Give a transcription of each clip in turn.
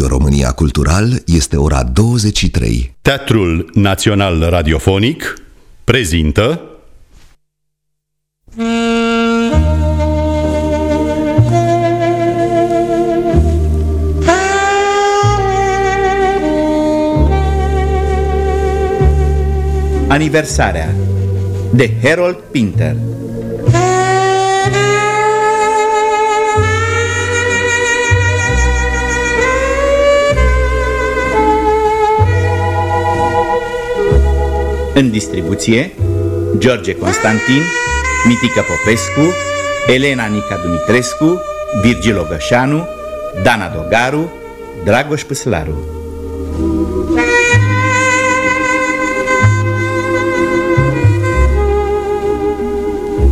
Radio România Cultural este ora 23. Teatrul Național Radiofonic prezintă Aniversarea de Harold Pinter În distribuție George Constantin, Mitică Popescu, Elena Nica Dumitrescu, Virgil Ogășanu, Dana Dogaru, Dragoș Păslaru.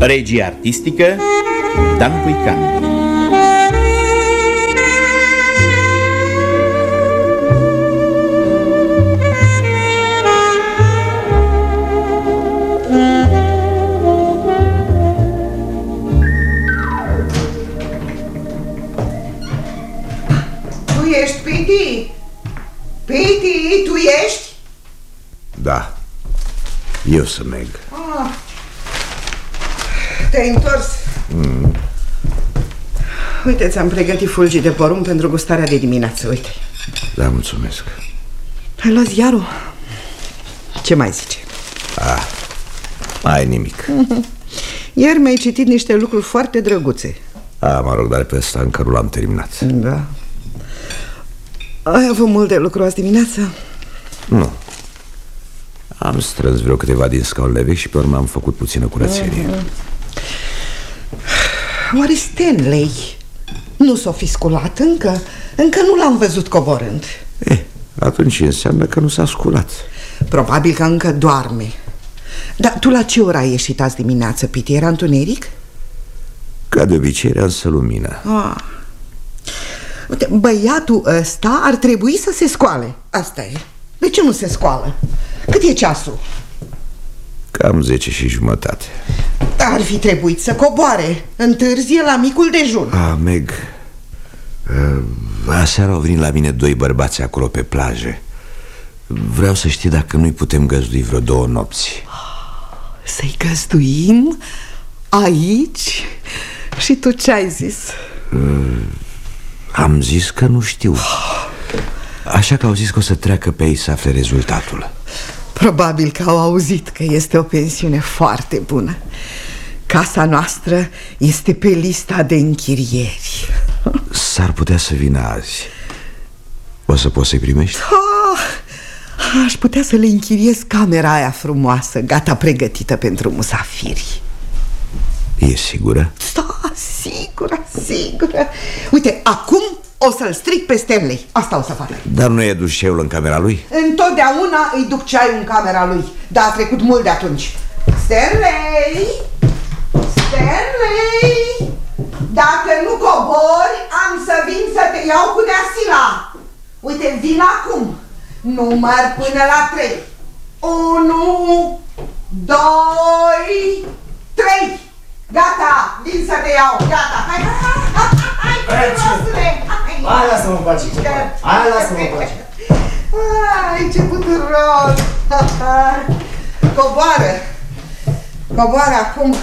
Regia artistică Dan Puican. Eu să merg. Ah. Te-ai întors? Mm. Uite, ți-am pregătit fulgi de porumb pentru gustarea de dimineață, uite Da, mulțumesc. Ai luat ziarul? Ce mai zice? Ah, ai nimic. Ieri mi-ai citit niște lucruri foarte drăguțe A, mă rog, dar pe ăsta încă nu l-am terminat. Da Ai avut mult de lucru azi dimineață? Nu. Am strâns vreo câteva din scaunele vechi și pe urmă am făcut puțină curățenie. Mhm. Oare Stanley nu s-o fi sculat încă? Încă nu l-am văzut coborând Eh, atunci înseamnă că nu s-a sculat. Probabil că încă doarme Dar tu la ce oră ai ieșit azi dimineață, Piti? Era întuneric? Ca de obicei era însă lumină. Ah. Uite, băiatul ăsta ar trebui să se scoale Asta e De ce nu se scoală? Cât e ceasul? Cam 10 și jumătate. Ar fi trebuit să coboare Întârzie la micul dejun Ah, Meg, uh, aseară au venit la mine doi bărbați acolo pe plajă. Vreau să știi dacă nu-i putem găzdui vreo două nopți. Să-i găzduim aici? Și tu ce ai zis? Am zis că nu știu. Așa că au zis că o să treacă pe ei să afle rezultatul. Probabil că au auzit că este o pensiune foarte bună Casa noastră este pe lista de închirieri S-ar putea să vină azi. O să poți să-i primești? ah, Aș putea să le închiriez camera aia frumoasă Gata pregătită pentru musafiri E sigură? Da, sigură, sigură Uite, acum o să-l stric pe Stanley. Asta o să fac Dar nu e dușeul în camera lui? Întotdeauna îi duc ceaiul în camera lui. Dar a trecut mult de atunci. Stanley! Stanley! Dacă nu cobori, am să vin să te iau cu deasila. Uite, vin acum. Număr până la trei. Unu Doi Trei. Gata, vin să te iau, gata lasă-mă în pace, copaie. Hai, lasă-mă în pace. Ai, ce buturos! Coboară! Coboară acum!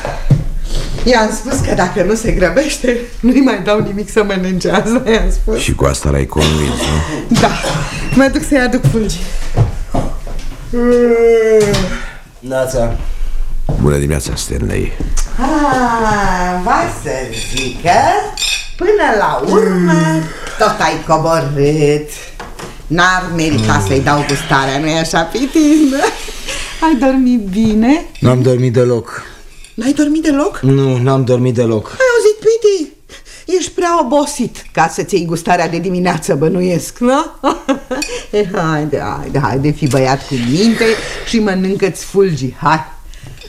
I-am spus că dacă nu se grăbește, nu-i mai dau nimic să mănânce Asta i-am spus Și cu asta l-ai convins, nu? Da, mă duc să-i aduc fulgi Nața. Bună dimineața, Stanley Ah, va să zică Până la urmă Tot ai coborât N-ar merita să-i dau gustarea, nu-i așa, Pitin? Ai dormit bine? N-am dormit deloc. N-ai dormit deloc? Nu, n-am dormit deloc. Ai auzit, Piti? Ești prea obosit ca să-ți iei gustarea de dimineață, bănuiesc, nu? E, haide, haide, haide, fi băiat cu minte și mănâncă-ți fulgi, hai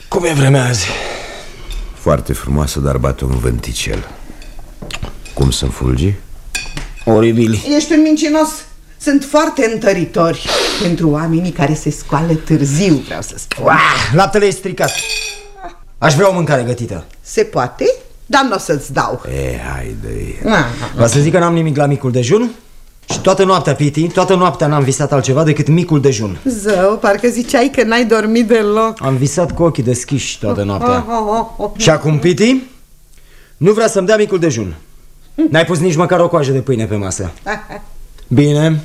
Cum e vremea azi? Foarte frumoasă, dar bate un vânticel Cum sunt fulgi? Oribili. Ești un mincinos Sunt foarte întăritori pentru oamenii care se scoală târziu, vreau să spun Uah, laptele e stricat. Aș vrea o mâncare gătită. Se poate, dar nu o să-ți dau E, haide Va să zic că n-am nimic la micul dejun? Și toată noaptea, Piti, toată noaptea n-am visat altceva decât micul dejun Zău, parcă ziceai că n-ai dormit deloc Am visat cu ochii deschiși toată noaptea oh, oh, oh, oh. Și acum, Piti, nu vrea să-mi dea micul dejun N-ai pus nici măcar o coajă de pâine pe masă. Bine.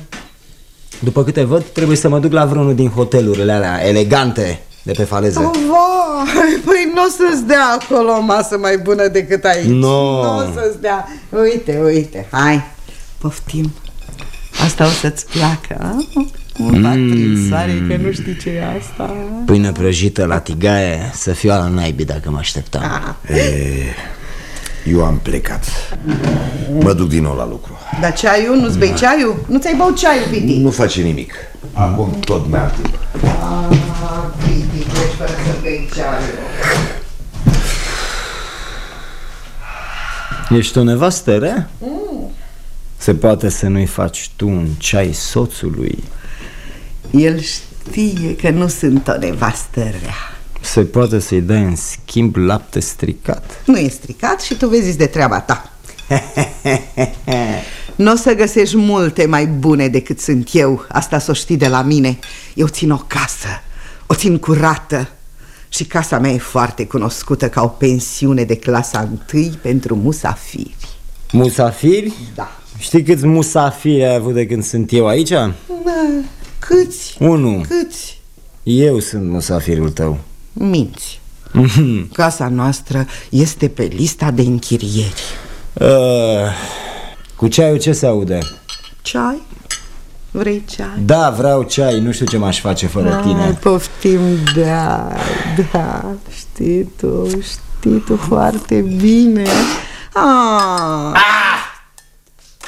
După câte văd, trebuie să mă duc la vreunul din hotelurile alea elegante de pe faleză. Oh, vai, păi nu o să-ți dea acolo o masă mai bună decât aici. No. Nu o să-ți dea. Uite, uite, hai, poftim. Asta o să-ți placă, a? Un mm. sare, că nu știi ce e asta. Pâine prăjită la tigaie Să fiu ala naibii dacă mă așteptam. Ah. Eu am plecat. Mă duc din nou la lucru. Dar ceaiul, nu-ți bei ceaiul? Nu ți-ai băut ceaiul, Piti? Nu face nimic. Acum tot mai am timp Ah, Piti, pleci fără să bei ceaiul. Ești o nevastă rea? Se poate să nu-i faci tu un ceai soțului. El știe că nu sunt o nevastă rea Se poate să-i dai în schimb lapte stricat? Nu e stricat și tu vezi de treaba ta. Nu o să găsești multe mai bune decât sunt eu. Asta să o știi de la mine. Eu țin o casă O țin curată. Și casa mea e foarte cunoscută ca o pensiune de clasa întâi pentru musafiri. Musafiri? Da. Știi câți musafiri ai avut de când sunt eu aici? Da, Câți? Unu. Câți? Eu sunt musafirul tău Minți. Casa noastră este pe lista de închirieri. Uh, Cu ceaiul ce se aude? Ceai? Vrei ceai? Da, vreau ceai, nu știu ce m-aș face fără Ai, tine. poftim, da, da, știi tu, știi tu foarte bine. Ah,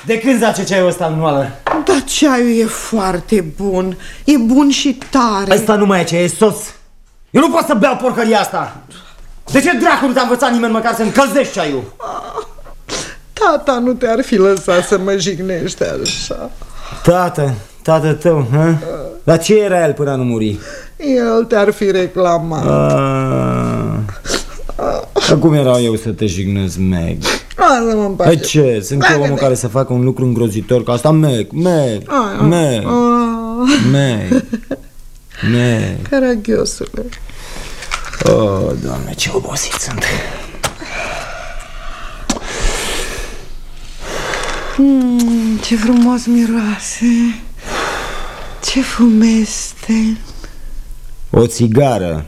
De când zace ceaiul ăsta în moală? Dar ceaiul e foarte bun, e bun și tare. Asta nu mai e ce e sos Eu nu pot să beau porcăria asta De ce dracu nu te-a învățat nimeni măcar să încălzești ceaiul? Tata nu te-ar fi lăsat să mă jignești așa Tată, tată tău, hă? Dar ce era el până nu muri? El te-ar fi reclamat Ah. Acum erau eu să te jignesc, Meg Lasă-mă în pace Păi ce? Sunt eu omul care să facă un lucru îngrozitor ca asta? Meg, Meg, Meg, Ah, Meg, Meg Caragiosule Oh, doamne, ce obosit sunt. Mm, Ce frumos miroase. Ce fumeste. O țigară.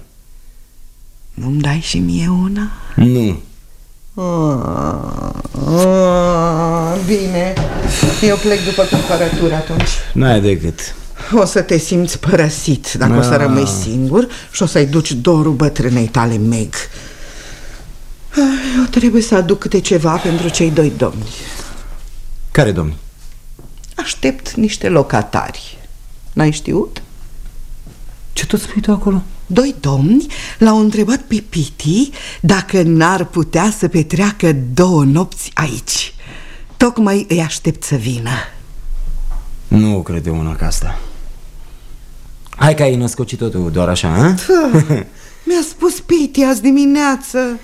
Nu-mi dai și mie una? Nu. Ah, ah, bine, eu plec după cumpărături atunci. N-ai decât O să te simți părăsit dacă o să Ah. rămâi singur Și o să-i duci dorul bătrânei tale Meg Ah, Eu trebuie să aduc câte ceva pentru cei doi domni Care domn? Aștept niște locatari N-ai știut? Ce tot spui tu acolo? Doi domni l-au întrebat pe Piti dacă n-ar putea să petreacă două nopți aici Tocmai îi aștept să vină Nu crede una ca asta Hai că ai născocit totul doar așa, a? Mi-a spus Piti azi dimineață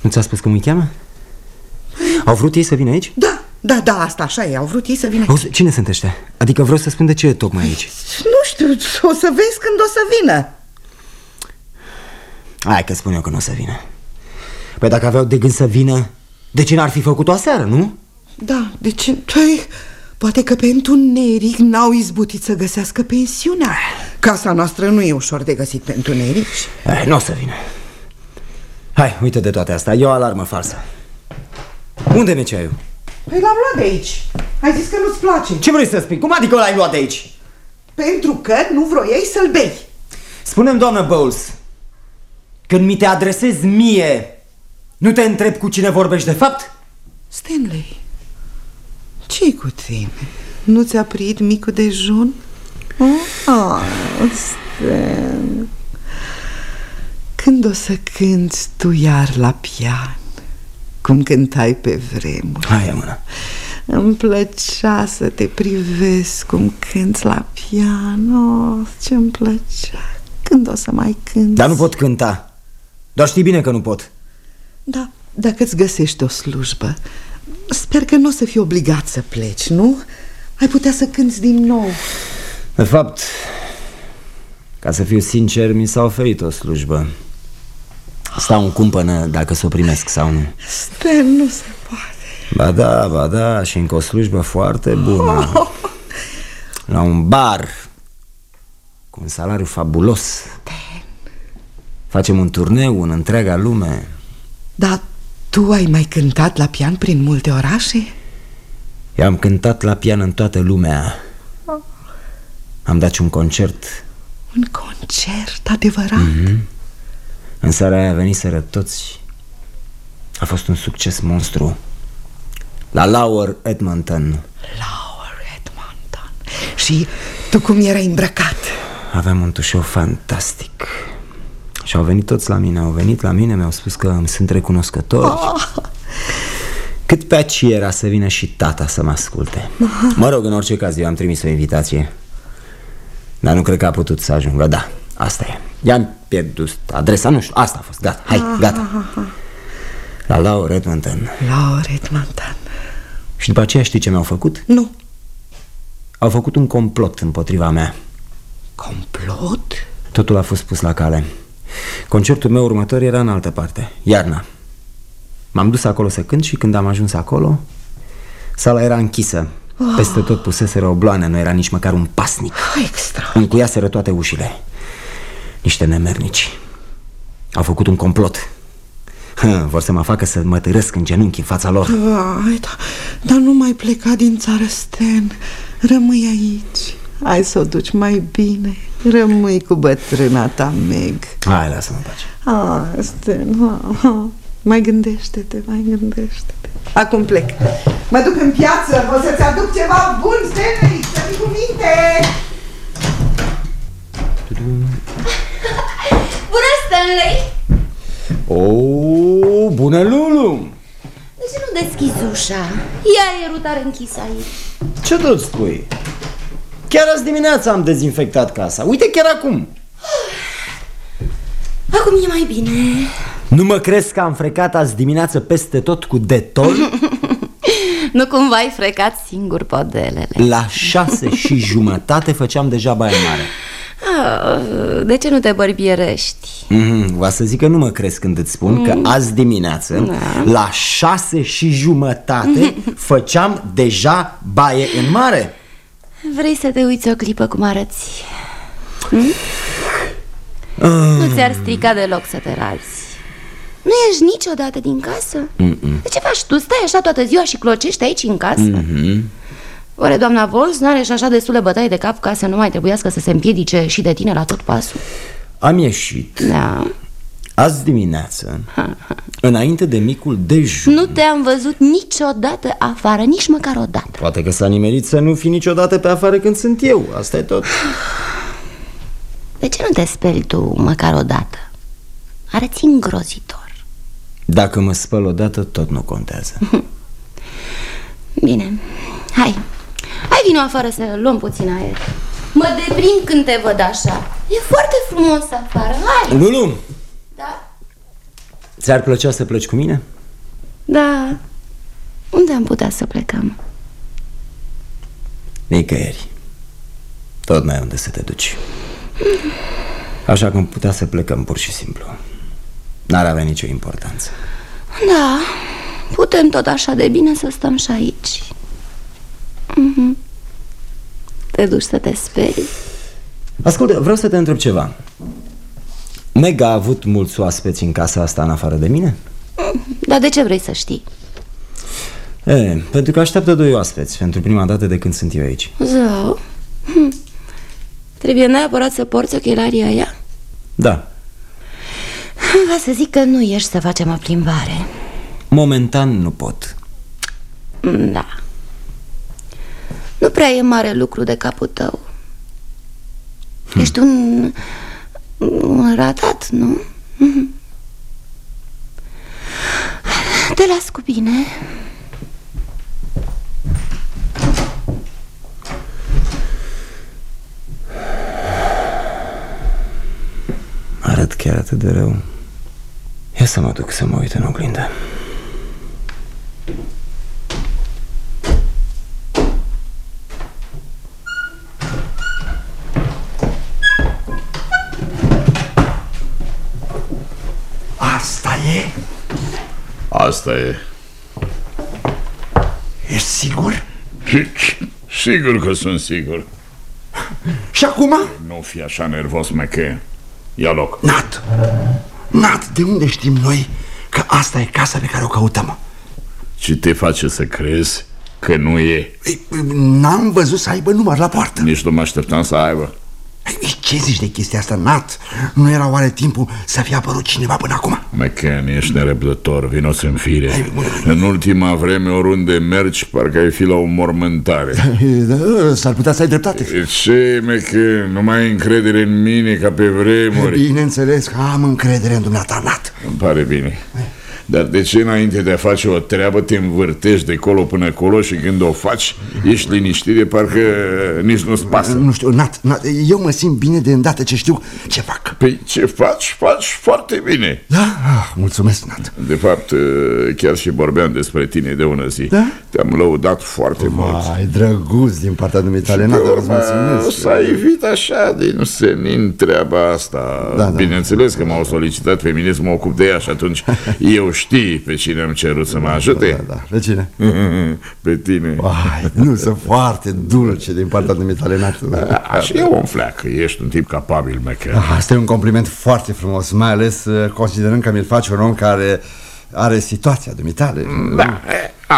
Nu ți-a spus cum îi cheamă? Au vrut ei să vină aici? Da, da, da, asta așa e, au vrut ei să vină Auzi, cine sunt ăștia? Adică vreau să spun de ce e tocmai aici Nu știu, o să vezi când o să vină Hai că spun eu că nu o să vină Păi dacă aveau de gând să vină De ce n-ar fi făcut-o aseară, nu? Da, deci, păi, poate că pentru neric n-au izbutit să găsească pensiunea. Casa noastră nu e ușor de găsit pentru neric Eh, nu o să vină. Hai, uite de toate astea, e o alarmă falsă. Unde mi ceaiul? Păi l-am luat de aici. Ai zis că nu-ți place. Ce vrei să spui? Cum adică l-ai luat de aici? Pentru că nu vroiai să-l bei. Spune-mi, doamnă Bowles Când mi te adresezi mie Nu te întreb cu cine vorbești de fapt? Stanley, ce cu tine? Nu ți-a prit micul dejun? Oh, Stan Când o să cânti tu iar la pian? Cum cântai pe vremuri. Hai, mână Îmi plăcea să te privesc cum cânti la pian. Oh, Ce-mi plăcea. Când o să mai cânti? Dar nu pot cânta. Dar știi bine că nu pot. Da, dacă îți găsești o slujbă Sper că nu o să fii obligat să pleci, nu? ai putea să cânți din nou. De fapt, ca să fiu sincer, mi s-a oferit o slujbă. Stau în cumpănă dacă să o primesc sau nu. Stan, nu se poate. Ba da, ba da, și încă o slujbă foarte bună. La un bar Cu un salariu fabulos. Facem un turneu în întreaga lume. Dar tu ai mai cântat la pian prin multe orașe? Eu am cântat la pian în toată lumea Am dat și un concert Un concert adevărat? mm-hmm. În seara aia veniseră toți A fost un succes monstru La Lower Edmonton Lower Edmonton Și tu cum erai îmbrăcat? Aveam un tușou fantastic Și au venit toți la mine Au venit la mine, mi-au spus că îmi sunt recunoscători oh. Cât pe aici era să vină și tata să mă asculte. Mă rog, în orice caz, eu am trimis o invitație. Dar nu cred că a putut să ajungă. Da, asta e. I-am pierdut adresa, nu știu, asta a fost, gata, hai, gata. La Lau Redmonton Lau Redmonton Și după aceea știi ce mi-au făcut? Nu. Au făcut un complot împotriva mea. Complot? Totul a fost pus la cale Concertul meu următor era în altă parte, iarna. M-am dus acolo să cânt și când am ajuns acolo Sala era închisă. Oh. Peste tot puseseră obloane, nu era nici măcar un pasnic. Extra Încuiaseră toate ușile. Niște nemernici. Au făcut un complot. Vor să mă facă să mă târăsc în genunchi în fața lor. Ai, da, Dar nu mai pleca din țară, Stan Rămâi aici Hai să o duci mai bine Rămâi cu bătrâna ta, Meg Hai, lasă-mă pace Ah, Stan, ah, ah. Mai gândește-te, mai gândește-te Acum plec Mă duc în piață, o să-ți aduc ceva bun, Stanley Să fii cu minte Bună, Stanley! Oh, bună, Lulu! De ce nu deschizi ușa? Ea e rutare închisă aici Ce tot spui? Chiar azi dimineața am dezinfectat casa Uite chiar acum Acum e mai bine Nu mă crezi că am frecat azi dimineață peste tot cu detol? nu cumva ai frecat singur podelele La șase și jumătate făceam deja baia mare ah, De ce nu te bărbierești? mm-hmm, Va să zic că nu mă crezi când îți spun mm. că azi dimineață da. La șase și jumătate făceam deja baie în mare Vrei să te uiți o clipă cum arăți? Hm? Uh. Nu ți-ar strica deloc să te razi Nu ești niciodată din casă? Mm-mm. De ce faci tu? Stai așa toată ziua și clocești aici în casă? Mm-hmm. Oare doamna Vols n-are și așa destule bătaie de cap ca să nu mai trebuiască să se împiedice și de tine la tot pasul? Am ieșit Da Azi dimineață, înainte de micul dejun Nu te-am văzut niciodată afară, nici măcar o dată. Poate că s-a nimerit să nu fi niciodată pe afară când sunt eu, asta e tot. De ce nu te speli tu măcar o dată? Arăți îngrozitor. Dacă mă spăl o dată, tot nu contează. Bine, hai. Hai vino afară să luăm puțin aer. Mă deprind când te văd așa. E foarte frumos afară, hai. Lulu Da? Ți-ar plăcea să pleci cu mine? Da Unde am putea să plecăm? Nicăieri Tot mai unde să te duci Așa cum putea să plecăm pur și simplu N-ar avea nicio importanță Da, putem tot așa de bine să stăm și aici mm -hmm. Te duci să te sperii? Ascultă, vreau să te întreb ceva Mega a avut mulți oaspeți în casa asta în afară de mine? Dar de ce vrei să știi? E, pentru că așteaptă doi oaspeți Pentru prima dată de când sunt eu aici Zău hm. Trebuie neapărat să porți ochelarii aia? Da Va să zic că nu ești să facem o plimbare Momentan nu pot Da Nu prea e mare lucru de capul tău hm. Ești un... un ratat, nu? Hm. Te las cu bine Arăt chiar atât de rău Ia să mă duc să mă uit în oglindă Asta e. Ești sigur? Sigur că sunt sigur. Și acum? Nu fi așa nervos, McKay. Ia loc. Nat! Nat, de unde știm noi că asta e casa pe care o căutăm? Ce te face să crezi că nu e? N-am văzut să aibă număr la poartă. Nici nu mă așteptam să aibă. Ce zici de chestia asta, Nat? Nu era oare timpul să fie apărut cineva până acum? McCann, ești nerăbdător, vino în fire. În ultima vreme, oriunde mergi, parcă ai fi la o mormântare. Da, S-ar putea să ai dreptate. Ce, McCann, nu mai ai încredere în mine ca pe vremuri? Bineînțeles că am încredere în dumneata, Nat. Îmi pare bine dar de ce înainte de a face o treabă te învârtești de colo până acolo și când o faci ești liniștit de parcă nici nu-ți pasă? Nu știu, Nat, Nat, eu mă simt bine de îndată ce știu ce fac Păi ce faci? Faci foarte bine Da? Ah, mulțumesc, Nat De fapt, chiar și vorbeam despre tine de ună zi da? Te-am lăudat foarte Vai, mult Ai drăguț din partea dumitale, Nat, îți mulțumesc S-a evit așa din senin treaba asta da, da. Bineînțeles că m-au solicitat pe mine să mă ocup de ea și atunci eu știi pe cine am cerut să mă ajute? Da, da, pe cine? pe tine. Ai, Nu, sunt foarte dulce din partea dumitale, Nat Așa e un fleac, ești un tip capabil, Mecher. Asta e un compliment foarte frumos, mai ales uh, considerând că mi-l face un om care are situația dumitale Da,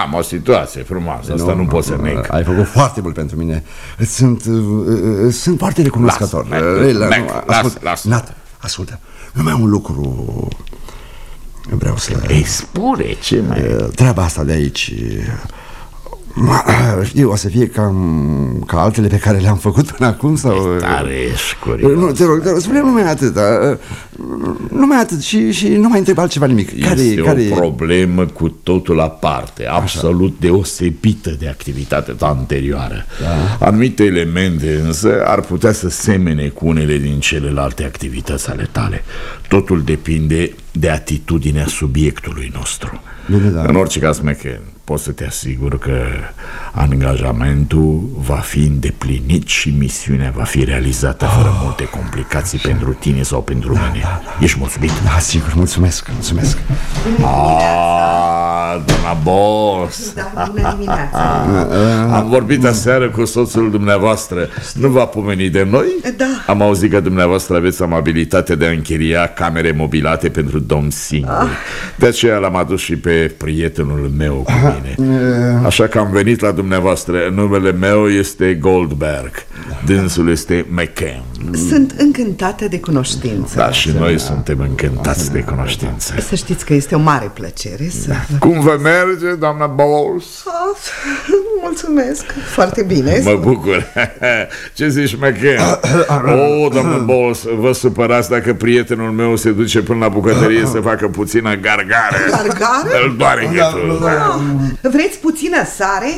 am o situație frumoasă, asta nu, nu pot să neg. Ai făcut foarte mult pentru mine. Sunt, uh, sunt foarte recunoscător. Lasă, lasă Nat, ascultă, numai un lucru Vreau să... Ei, spune, ce mai... Treaba asta de aici... Știu, o să fie cam ca altele pe care le-am făcut până acum sau... E tare, ești curios. Nu, te rog, te rog spune numai atât. Numai atât și, și nu mai întreb altceva nimic. Care, este care... o problemă cu totul aparte, absolut Așa. deosebită de activitatea ta anterioară. Da. Anumite elemente însă ar putea să semene cu unele din celelalte activități ale tale. Totul depinde de atitudinea subiectului nostru. Bine, da. În orice caz, McKen, pot să te asigur că angajamentul va fi îndeplinit și misiunea va fi realizată fără oh, multe complicații așa. pentru tine sau pentru da, mine. Da, da. Ești mulțumit? Da, sigur, mulțumesc, mulțumesc. Ah, doamna boss! Da, bună dimineața! Am vorbit aseară cu soțul dumneavoastră. Nu va pomeni de noi? Da. Am auzit că dumneavoastră aveți amabilitatea de a închiria camere mobilate pentru domn singur. Ah. De aceea l-am adus și pe prietenul meu cu mine. Așa că am venit la dumneavoastră. Numele meu este Goldberg. Dânsul este McCann. Sunt încântată de cunoștință. Da, și noi suntem încântați de cunoștință. Să știți că este o mare plăcere să... Da. Cum vă merge, doamna Bowles? Oh, mulțumesc, foarte bine. Mă bucur. Ce zici, McCann? oh, doamna Bowles, vă supărați dacă prietenul meu se duce până la bucătărie să facă puțină gargare. Gargare? Îl doare ghetul. Da. Vreți puțină sare?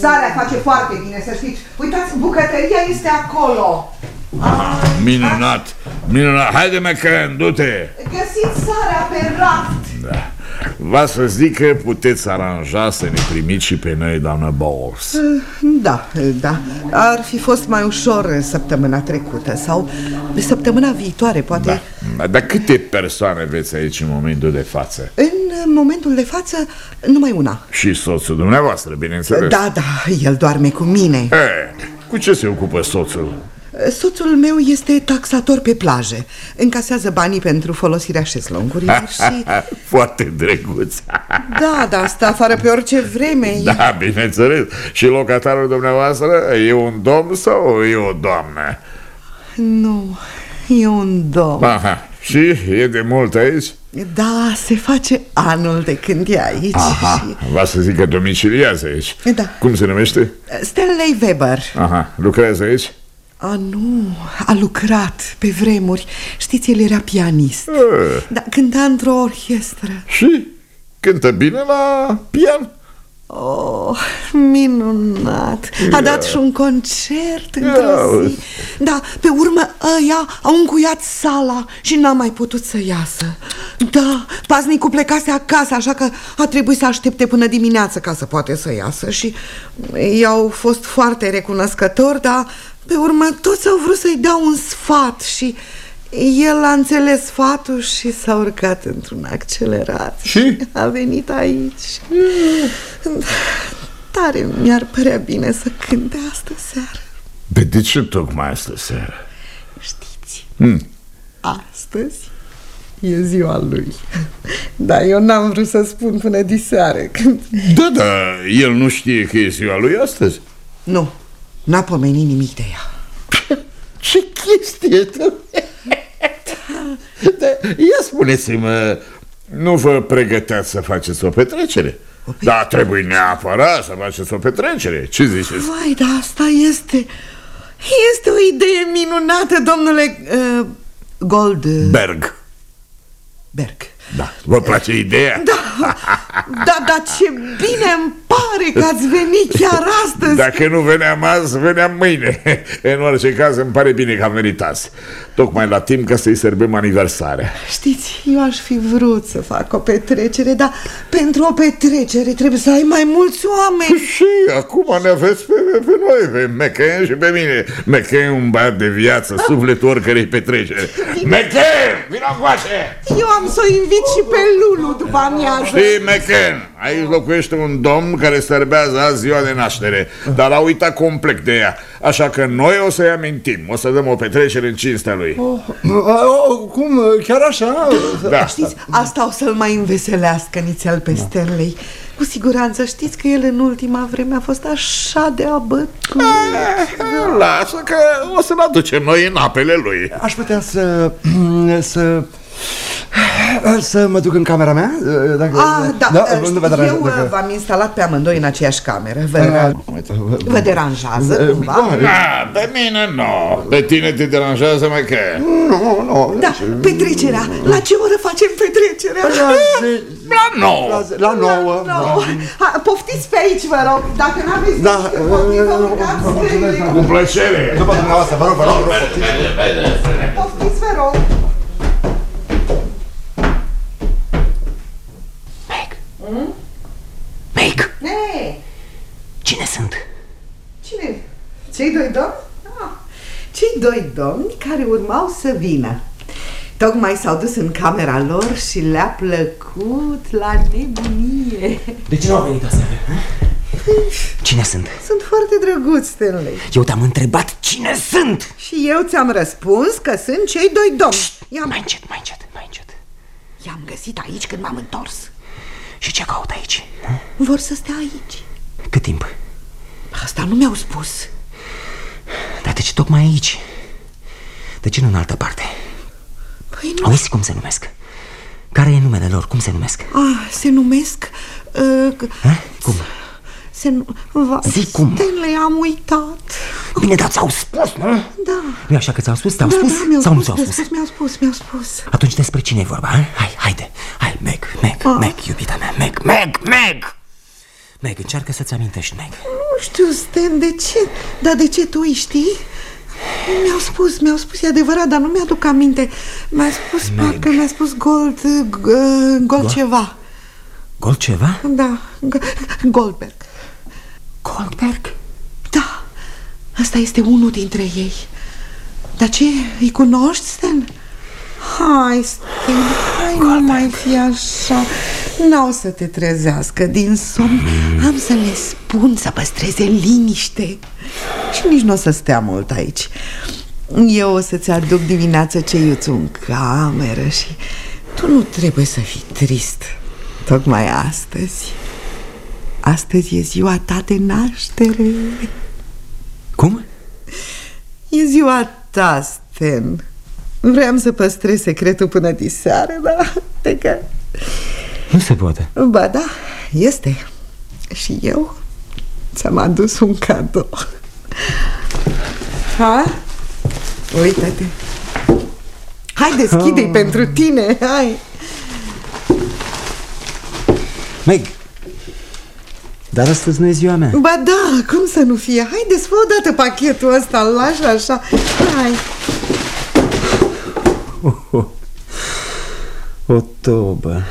Sarea face foarte bine, să știți. Uitați, bucătăria este acolo. Ah, minunat, minunat. Haide, McCann, du-te. Găsiți sarea pe raft. Da. Va să zic că puteți aranja să ne primiți și pe noi, doamnă Bowles Da, da Ar fi fost mai ușor săptămâna trecută Sau săptămâna viitoare, poate da. Dar câte persoane veți aici în momentul de față? În momentul de față, numai una Și soțul dumneavoastră, bineînțeles Da, da, el doarme cu mine e, Cu ce se ocupă soțul? Soțul meu este taxator pe plajă Încasează banii pentru folosirea șezlongurilor și... Foarte drăguț. Da, da, asta afară pe orice vreme Da, bineînțeles. Și locatarul dumneavoastră e un domn sau e o doamnă? Nu, e un domn. Aha, și e de mult aici? Da, se face anul de când e aici Aha, și... va să zic că domiciliază aici. Da. Cum se numește? Stanley Weber. Aha, lucrează aici? A, nu, a lucrat pe vremuri. Știți, el era pianist. E. Da, cânta într-o orchestră. Și? Cântă bine la pian? Oh, minunat. A dat și un concert într-o zi. Da, pe urmă ăia au încuiat sala Și n-a mai putut să iasă. Da, paznicul plecase acasă Așa că a trebuit să aștepte până dimineață Ca să poate să iasă. Și i-au fost foarte recunoscători Dar pe urmă toți au vrut să-i dea un sfat Și El a înțeles sfatul și s-a urcat într-un accelerat Și? A venit aici Tare mi-ar părea bine să cânte astă seară Pe de ce tocmai asta seara? Știți, Hmm. astăzi e ziua lui Dar eu n-am vrut să spun până diseară când... Da, da, el nu știe că e ziua lui astăzi Nu, n-a pomenit nimic de ea Ce chestie da, Ia spuneți-mă Nu vă pregăteați să faceți o petrecere? Da, trebuie neapărat să faceți o petrecere Ce ziceți? Vai, dar asta este... Este o idee minunată, domnule... Uh, Goldberg Berg Da, vă place ideea? Da, da, dar ce bine îmi pare că ați venit chiar astăzi. Dacă nu veneam azi, veneam mâine. În orice caz îmi pare bine că am venit azi Tocmai la timp ca să-i sărbim aniversarea. Știți, eu aș fi vrut să fac o petrecere Dar pentru o petrecere trebuie să ai mai mulți oameni. Și acum ne aveți pe, pe noi, pe Mechen și pe mine. Mechen un băiat de viață, sufletul oricărei petrecere Mechen, vină încoace! Eu am să o invit și pe Lulu după amiază. Știi, Mechen, aici locuiește un domn care sărbează azi ziua de naștere. Dar a uitat complet de ea. Așa că noi o să-i amintim. O să dăm o petrecere în cinstea lui Oh, oh, cum? Chiar așa? Da. Știți, asta o să-l mai înveselească nițel pe Stanley Cu siguranță știți că el în ultima vreme a fost așa de abătut Lasă că o să-l aducem noi în apele lui Aș putea să... să... Să mă duc în camera mea? Dacă... Ah, da, da știți, nu vă deranjează, eu dacă- uh, v-am instalat pe amândoi în aceeași cameră Vă, Ah, vă deranjează Eh, cumva? Da, pe mine nu Pe tine te deranjează, Mechen Nu, nu Da, petrecerea La ce oră facem petrecerea? La ze- La nouă la ze- La nouă No. Ha, Poftiți pe aici, vă rog Dacă n-aveți Da, nici pe poftiți, vă urcați pe- Cu plăcere După dumneavoastră, vă rog, vă rog, vă rog Poftiți, vă rog Meg, Mm? Meg, Ne, cine sunt? cine? Cei doi domni? Ah, cei doi domni care urmau să vină Tocmai s-au dus în camera lor și le-a plăcut la nebunie De ce nu au venit aseară? hă? Cine sunt? Sunt foarte drăguți, Stanley Eu te-am întrebat cine sunt! Și eu ți-am răspuns că sunt cei doi domni I-am, Mai încet, mai încet, mai încet. i-am găsit aici când m-am întors Și ce caut aici? Vor să stea aici Cât timp? Asta nu mi-au spus Dar de ce tocmai aici? De ce nu în altă parte? Păi nu Auzi cum se numesc? Care e numele lor? Cum se numesc? Ah, se numesc uh, Ha? Cum? se nu... Va... Zi cum? Stanley, am uitat Bine, dar ți-au spus, nu? Da nu așa că ți-au spus? Ți-au da, spus? da, mi-au Sau nu spus, ți-au mi-au spus? spus, mi-au spus, mi-au spus Atunci despre cine e vorba, ha? Hai, haide, hai, Meg, Meg, Ah. Meg, iubita mea, Meg, Meg, Meg! Meg, încearcă să-ți amintești, Meg Nu știu, Stan, de ce? Dar de ce tu îi știi? Mi-au spus, mi-au spus, e adevărat, dar nu mi-aduc aminte Mi-a spus, parcă mi-a spus Gold, uh, Gold ceva Gol ceva? Da, G- Goldberg Goldberg? Da, asta este unul dintre ei Dar ce, îi cunoști, Stan? Hai, Stan, hai, nu mai fi așa. N-au să te trezească din somn. Am să le spun să păstreze liniște. Și nici nu o să stea mult aici. Eu o să-ți aduc dimineața ce iuți în cameră Și tu nu trebuie să fii trist Tocmai astăzi. Astăzi e ziua ta de naștere. Cum? E ziua ta, Stan Vreau să păstrez secretul până diseară, dar de că... Nu se poate. Ba da, este. Și eu ți-am adus un cadou. Ha? Uită-te. Hai, deschide-i pentru tine, hai. Meg, dar astăzi nu e ziua mea. Ba da, cum să nu fie? Haideți, fă odată pachetul ăsta, îl lași așa. Hai O tobă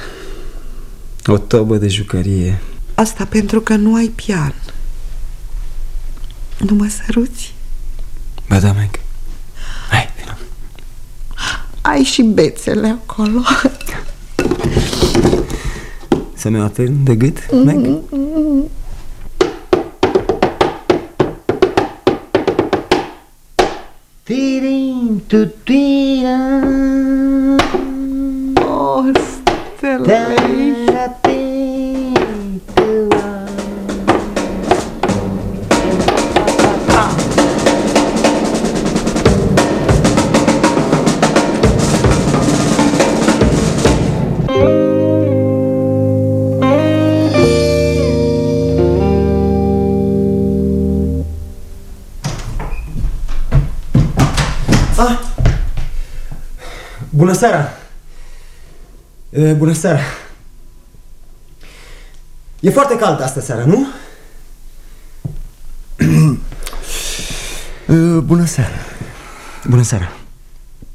O tobă de jucărie. Asta pentru că nu ai pian. Nu mă săruți? Ba da, Meg Hai, vină Ai și bețele acolo. Să-mi atârn de gât, Meg? Tirin, tu, Morre, oh, Stella. Ah. Bună seara! E, bună seara! E foarte cald astă seara, nu? E, Bună seara Bună seara!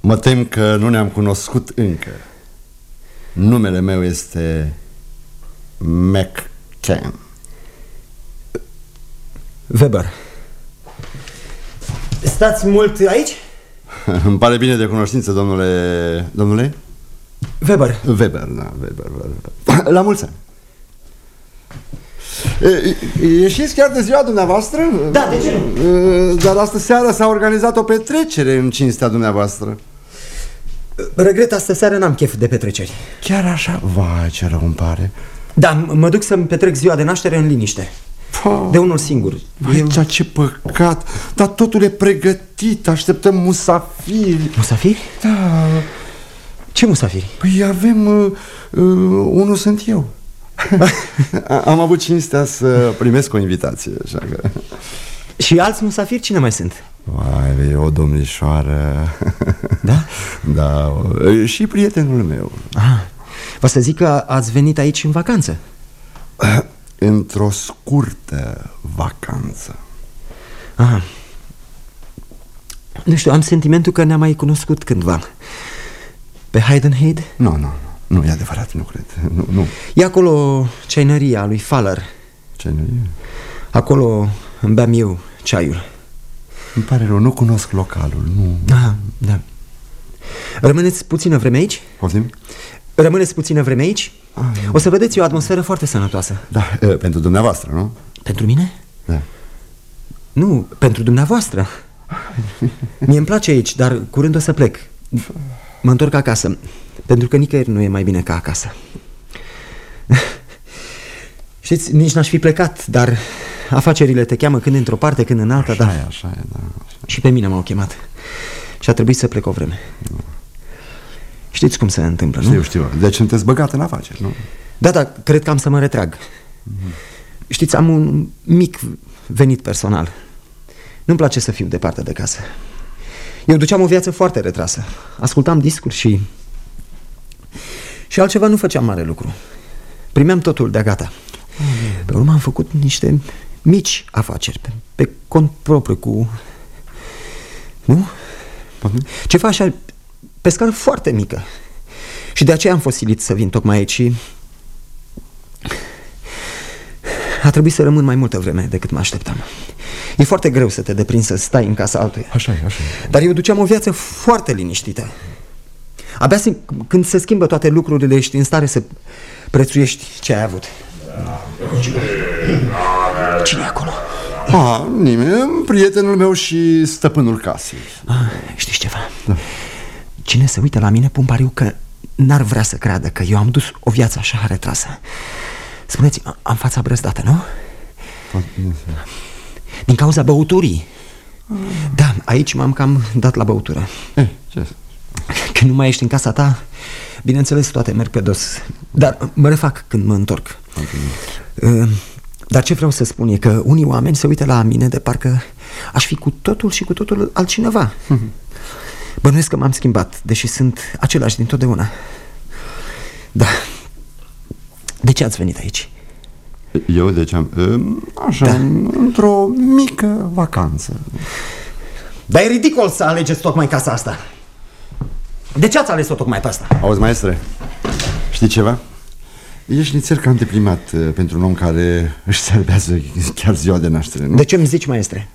Mă tem că nu ne-am cunoscut încă Numele meu este McCann Weber Stați mult aici? Îmi pare bine de cunoștință, domnule... Domnule? Weber Weber, da, Weber, Weber. La mulți ani E, Ieșiți chiar de ziua dumneavoastră? Da, de ce nu? E, Dar astă seară s-a organizat o petrecere în cinstea dumneavoastră Regret, astă seară n-am chef de petreceri Chiar așa? Vai, ce rău îmi pare Da, m- mă duc să-mi petrec ziua de naștere în liniște Pa. De unul singur. Vai, ce, ce păcat. Dar totul e pregătit. Așteptăm musafiri. Musafiri? Da. Ce musafiri? Păi avem uh, uh, Unul sunt eu. A- Am avut cinstea să primesc o invitație Așa că Și alți musafiri? Cine mai sunt? Vai, e o domnișoară. Da? Da, o- și prietenul meu. Ah, vă să zic că ați venit aici în vacanță Într-o scurtă vacanță Aha. Nu știu, am sentimentul că ne-am mai cunoscut cândva Pe Heidenhead? Nu, nu, nu, nu e adevărat, nu cred Nu, nu. E acolo ceainăria lui Faller Ce nu e? Acolo îmi beam eu ceaiul Îmi pare rău, nu cunosc localul Nu, Aha, da Rămâneți puțină vreme aici? poftim? Rămâneți puțină vreme aici? Ah, O să vedeți o atmosferă foarte sănătoasă Da, e, pentru dumneavoastră, nu? Pentru mine? Da Nu, pentru dumneavoastră Mie îmi place aici, dar curând o să plec Mă întorc acasă Pentru că nicăieri nu e mai bine ca acasă Știți, nici n-aș fi plecat Dar afacerile te cheamă când într-o parte, când în alta Așa da. e, așa e, da așa. Și pe mine m-au chemat Și a trebuit să plec o vreme Știți cum se întâmplă, nu? Știu, știu, deci sunteți băgat în afaceri, nu? Da, da, cred că am să mă retrag. Știți, am un mic venit personal. Nu-mi place să fiu departe de casă. Eu duceam o viață foarte retrasă. Ascultam discuri și... Și altceva nu făceam mare lucru. Primeam totul de gata. Pe urmă am făcut niște mici afaceri Pe, pe cont propriu cu... Nu? Ceva așa pe scară foarte mică. Și de aceea am fost silit să vin tocmai aici și a trebuit să rămân mai multă vreme decât mă așteptam. E foarte greu să te deprinzi să stai în casa altuia. Așa e, așa e. Dar eu duceam o viață foarte liniștită. Abia sim- când se schimbă toate lucrurile ești în stare să prețuiești ce ai avut. Cine e acolo? A, nimeni, prietenul meu și stăpânul casei. Ah, știți ceva? Da. Cine se uită la mine pun pariu că n-ar vrea să creadă că eu am dus o viață așa retrasă. Spuneți, am fața brăzdată, nu? Din cauza băuturii. Da, aici m-am cam dat la băutură. Eh, ce? Când nu mai ești în casa ta Bineînțeles, toate merg pe dos. Dar mă refac când mă întorc. Uh, Dar ce vreau să spun e că unii oameni se uită la mine de parcă aș fi cu totul și cu totul altcineva Bănuiesc că m-am schimbat, deși sunt același dintotdeauna Da De ce ați venit aici? Eu, deci am, em, așa, Da. într-o mică vacanță Dar e ridicol să alegeți tocmai casa asta De ce ați ales-o tocmai pe asta? Auzi, maestre, știi ceva? Ești nițel cam deprimat uh, pentru un om care își serbează chiar ziua de naștere, nu? De ce îmi zici, maestre?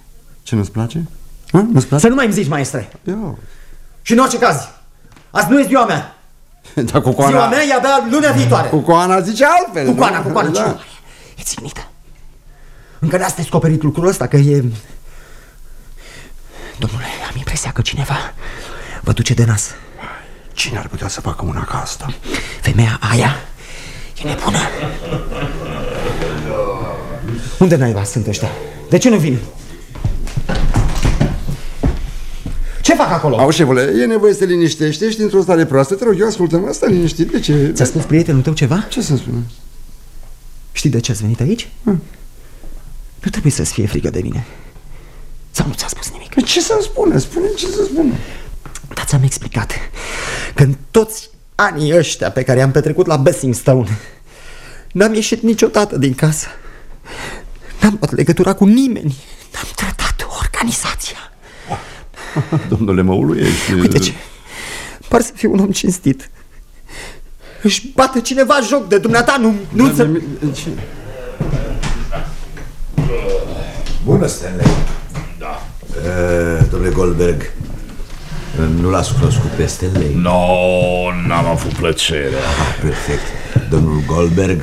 Ce nu-ți place? Ha? Nu-ți place? Să nu mai îmi zici, maestre Eu. Și în orice caz Azi nu e ziua mea. Dar cu Coana... Ziua mea e abia luna viitoare. Cu Coana zice altfel. Cu Coana, nu? cu Coana, Da. ce mare. E țignită. Încă n-ați descoperit lucrul ăsta, că e... Domnule, am impresia că cineva vă duce de nas. Cine ar putea să facă una ca asta? Femeia aia e nebună. Unde naiba sunt ăștia? De ce nu vin? Ce fac acolo? Au, șefule, e nevoie să te liniștești, ești într-o stare proastă, te rog, eu ascultă-mă, stai liniștit, de ce? Ți-a spus prietenul tău ceva? Ce să spune? Știi de ce ați venit aici? Nu trebuie să-ți fie frică de mine. Sau nu ți-a spus nimic? Păi Ce să-mi spune? Spune ce să spună. Dar ți-am explicat că în toți anii ăștia pe care i-am petrecut la Bessingstone n-am ieșit niciodată din casă. N-am luat legătura cu nimeni. N-am tratat organizația. Domnule, mă uluiești. Uite ce, par să fiu un om cinstit. Își bate cineva joc de dumneata, nu, nu Da, să... de- ce? Bună, Stanley. Da. Uh, domnule Goldberg, nu l-ați cunoscut pe Stanley? No, n-am avut plăcerea. Ah, perfect. Domnul Goldberg,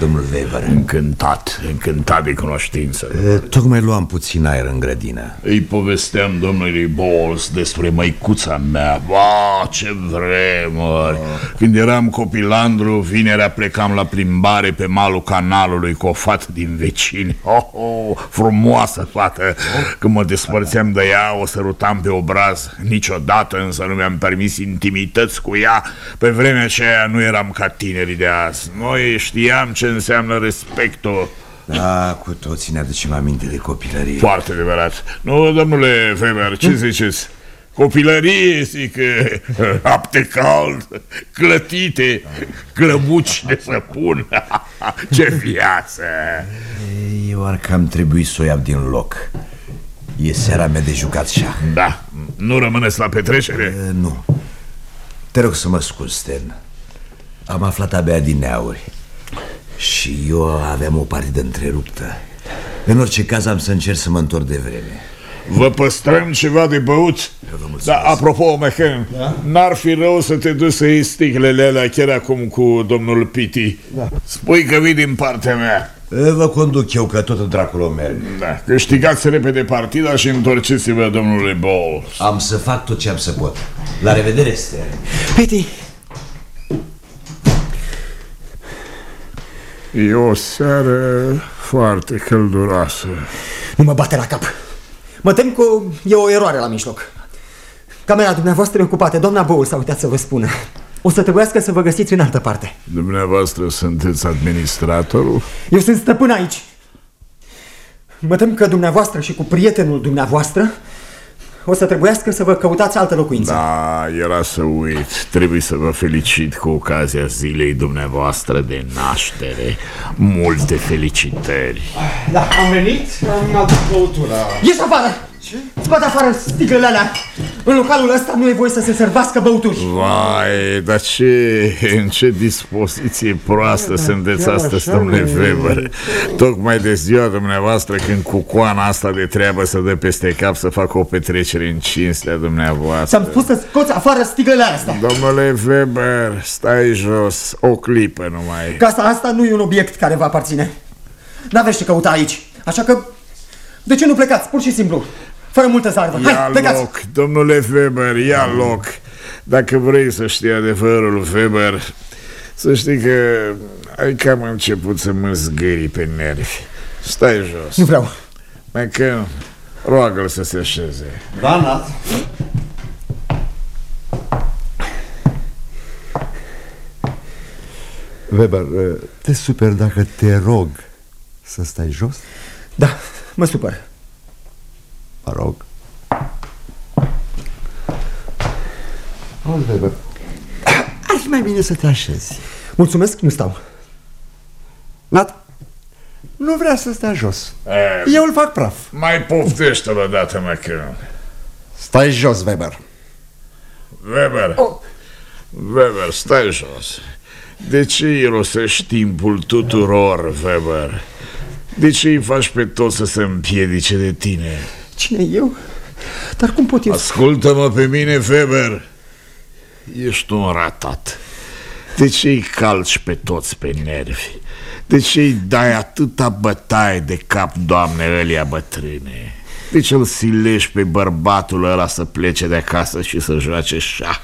domnul Weber. Încântat, încântat de cunoștință. Uh, tocmai luam puțin aer în grădină. Îi povesteam domnului Bowles despre măicuța mea. Ba, ce vremuri! Când eram copilandru, vinerea plecam la plimbare pe malul canalului cu o fată din vecini. Oh, oh, frumoasă fată! Când mă despărțeam de ea, o sărutam pe obraz. Niciodată însă nu mi-am permis intimități cu ea. Pe vremea aceea nu eram ca tinerii de azi. Noi știam ce înseamnă respectul. Da, cu toții ne aducem aminte de copilărie. Foarte adevărat. Nu, domnule Weber, ce ziceți? Copilărie, zic, eh, apte cald, clătite, clăbuci de săpun. Ce viață! Eu ar cam trebui să o iau din loc. E seara mea de jucat șah. Da, nu rămâneți la petrecere? Uh, nu. Te rog să mă scuzi, Stan. Am aflat abia din neauri. Și eu aveam o partidă întreruptă. În orice caz am să încerc să mă întorc de vreme. Vă păstrăm ceva de băut? Da, apropo, Mechen, da? n-ar fi rău să te duci să iei sticlele alea chiar acum cu domnul Piti. Da. Spui că vii din partea mea. Vă conduc eu, că tot în dracul merg. Da, câștigați repede partida și întorceți-vă, domnule Bowles. Am să fac tot ce am să pot. La revedere, Stan. Peti, E o seară foarte călduroasă. nu mă bate la cap. Mă tem că e o eroare la mijloc. Camera dumneavoastră e ocupată. Doamna Bowl s-a uitat să vă spună. O să trebuiască să vă găsiți în altă parte. Dumneavoastră sunteți administratorul? Eu sunt stăpân aici. Mă tem că dumneavoastră și cu prietenul dumneavoastră o să trebuiască să vă căutați altă locuință. Da, era să uit. Trebuie să vă felicit cu ocazia zilei dumneavoastră de naștere. Multe felicitări. Da, am venit, am adus băutura. Ieși afară! Ce? Scoate afară sticlele alea! În localul ăsta nu e voie să se servească băuturi. Vai, dar ce, în ce dispoziție proastă sunteți astăzi, domnule Weber. Tocmai de ziua dumneavoastră când cu coana asta de treabă să dă peste cap să facă o petrecere în cinstea dumneavoastră. Ți-am spus să scoți afară sticlele astea. Domnule Weber, stai jos, o clipă numai. Casa asta nu e un obiect care vă aparține. N-aveți ce căuta aici. Așa că, de ce nu plecați, pur și simplu? Fără multă zarvă. Hai, Ia plecați! loc, domnule Weber, ia loc. Dacă vrei să știi adevărul, Weber, să știi că ai cam început să mă zgâri pe nervi. Stai jos. Nu vreau. McCann, roagă-l să se așeze. Da, Nat. Weber, te super dacă te rog să stai jos? Da, mă supăr. Mă rog. Auzi, Weber, ar fi mai bine să te așezi. Mulțumesc, nu stau. Nat, nu vrea să stea jos. E, Eu îl fac praf. mai poftește-l odată, McCann. Stai jos, Weber. Weber, Oh. Weber, stai jos. De ce irosești timpul tuturor, Weber? De ce îi faci pe toți să se împiedice de tine? Cine eu? Dar cum pot eu? Ascultă-mă pe mine, Weber. ești un ratat De ce îi calci pe toți pe nervi? De ce îi dai atâta bătaie de cap, doamne, ălia bătrâne? De ce îl silești pe bărbatul ăla să plece de acasă și să joace șah?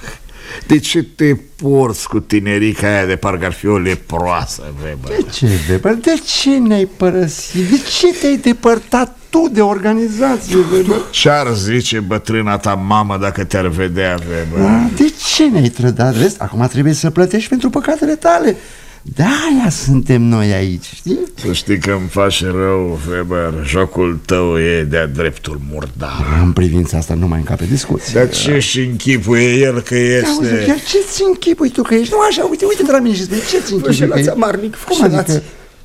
De ce te porți cu tinerica aia de parcă ar fi o leproasă, Weber? De ce, Weber? De ce ne-ai părăsit? De ce te-ai depărtat tu de organizație, Weber? Ce-ar zice bătrâna ta mamă dacă te-ar vedea, Weber? Ah, De ce ne-ai trădat? Vezi, acum trebuie să plătești pentru păcatele tale De-aia suntem noi aici, știi? Să știi că îmi faci rău, Weber Jocul tău e de-a dreptul murdar În privința asta nu mai încape discuție Dar ce și închipuie el că Auzi, este? chiar ce-ți închipui tu că ești? Nu așa, uite, uite de la mine și spune ce-ți închipui că Înșelați, ești? amarnic, Cum adică?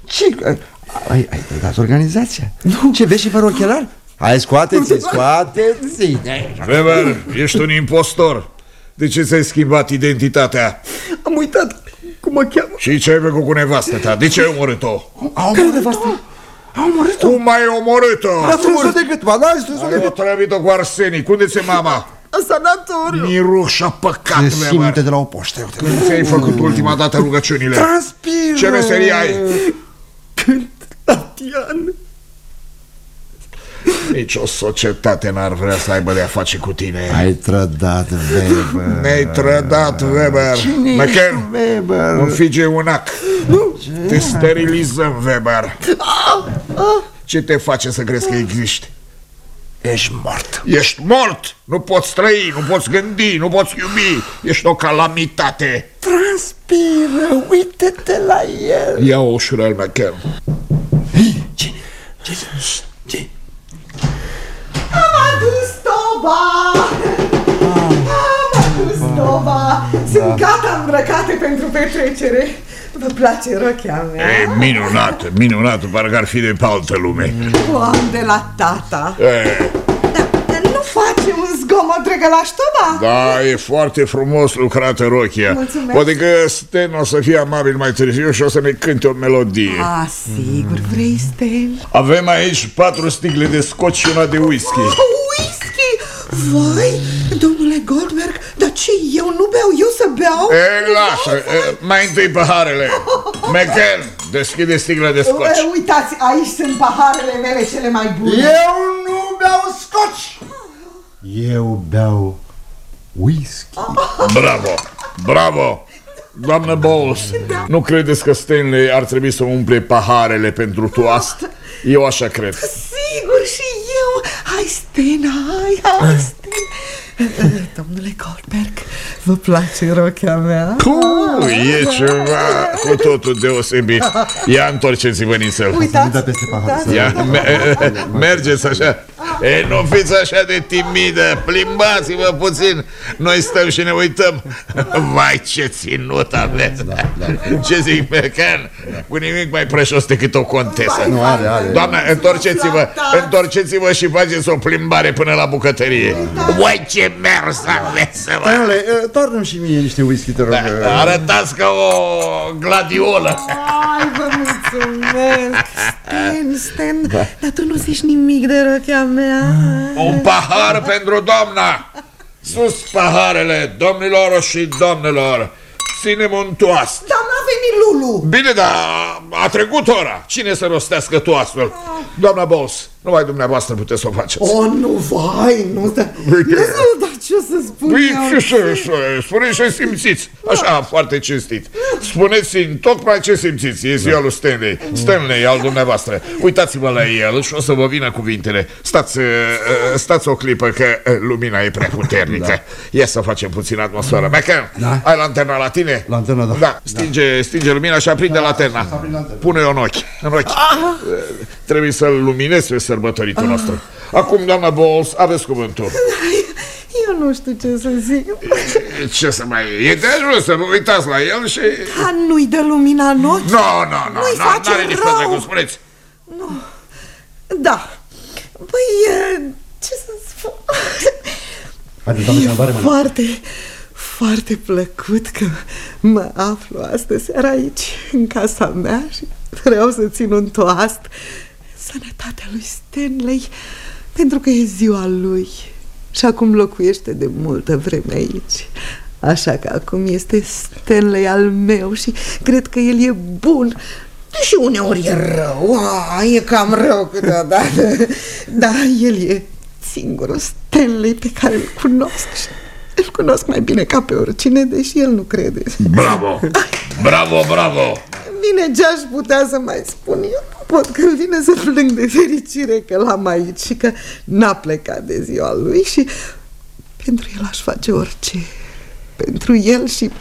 Ce? Ai, ai trădat organizația? Nu. Ce, vezi și fără ochelari? Hai, scoateți-i, scoateți-i Weber, ești un impostor De ce ți-ai schimbat identitatea? Am uitat cum mă cheamă Și ce ai făcut cu nevastă ta? De ce ai omorât-o? Au omorât-o? Au omorât-o? Cum ai omorât-o? A strâns-o de gât, ba, da, ai strâns-o de Ai gât otrăvit-o cu arsenic Unde ți mama? În sanatoriu Miruș și-a păcat, Se simte Weber de la o poștă uite. Când ți-ai făcut ultima dată rugăciunile? Transpiră Ce meserie ai? Când Tatian. Nici o societate n-ar vrea să aibă de-a face cu tine. Ai trădat, Weber. Ne-ai trădat, Weber. Cine ești McKen, tu, Weber? un figeunac Te sterilizăm, Weber. Ce te face să crezi că existi? Ești mort. Ești mort, nu poți trăi, nu poți gândi, nu poți iubi. Ești o calamitate. Transpiră, uite-te la el. Ia-o ușurel, McKen Cine? Ce? Ce? Am adus toba! Am adus toba! Sunt gata îmbrăcate pentru petrecere. Vă place rochea mea? E minunat, minunat, parcă ar fi de pe altă lume O am de la tata. e, Dar nu facem un zgomot drăgălaș toba? Da, e foarte frumos lucrată rochia Mulțumesc. Poate că Sten o să fie amabil mai târziu și o să ne cânte o melodie A, sigur, vrei, Stel? Avem aici patru sticle de scotch și una de whisky Whisky! Vai, domnule Goldberg, dar ce, eu nu beau, eu să beau? E, lasă, e, mai întâi paharele McKen, deschide sticla de scotch E, Uitați, aici sunt paharele mele cele mai bune. Eu nu beau scoci Eu beau whisky Bravo, bravo Doamnă Bowles, nu credeți că Stanley ar trebui să umple paharele pentru toast? Eu așa cred Sigur și eu. Hai, Sten, hai, hai, Sten. Domnule Goldberg, vă place rochea mea? Puh, e ceva cu totul deosebit. Ia întorceți-vă nițel Uitați, Da peste pahar să- Ia, me- mergeți așa. E, nu fiți așa de timidă. Plimbați-vă puțin. Noi stăm și ne uităm. Vai ce ținut aveți. Ce zic pe can? Cu nimic mai preșos decât o contesă. Nu, are, are. Doamna, întorceți-vă. Întorceți-vă și faceți o plimbare până la bucătărie. Uai ce mers aveți să vă Daniele, toarnă și mie niște whisky, te rog. Arătați ca o gladiolă. Ai, vă mulțumesc. Sten, Sten, dar tu nu zici nimic de rochea mea. Un pahar pentru doamna. Sus paharele, domnilor și domnilor Ținem un toast Dar n-a venit Lulu. Bine, dar a trecut ora Cine să rostească toastul? Doamna Bols, numai dumneavoastră puteți să o faceți Oh, nu, vai, nu, dar, Uite. Nu, dar ce să spun Păi, eu? ce să, să spuneți ce simțiți. Așa, foarte cinstit. Spuneți-mi tocmai ce simțiți. E ziua lui Stanley. Stanley, al dumneavoastră. Uitați-vă la el și o să vă vină cuvintele. Stați, uh, uh, stați o clipă că uh, lumina e prea puternică. Da. Ia să facem puțin atmosferă McCann, Da. ai lanterna la tine? Lanterna, da. Da, stinge, stinge lumina și aprinde lanterna. Pune-o în ochi, în ochi. Uh, Trebuie să-l luminezi pe sărbătoritul nostru. Acum, doamna Bowles, aveți cuvântul Eu nu știu ce să zic. Ce să mai... E de ajuns să vă uitați la el și... Dar nu-i dă lumina în ochi? Nu, nu, nu, Nu-i nu, face n-are nici rău. pe cum spuneți. Da. Păi, e, ce să spun? Haide, doamne, E salvare, mă. foarte, foarte plăcut că mă aflu astă seara aici, în casa mea și vreau să țin un toast sănătatea lui Stanley, pentru că e ziua lui și acum locuiește de multă vreme aici. Așa că acum este Stanley al meu și cred că el e bun și uneori e rău, A, e cam rău câteodată Dar el e singurul Stanley pe care îl cunosc și îl cunosc mai bine ca pe oricine, deși el nu crede Bravo! Bravo, bravo! Bine, ce aș putea să mai spun eu? Nu pot că îmi vine să plâng de fericire că l-am aici și că n-a plecat de ziua lui și pentru el aș face orice. Pentru el și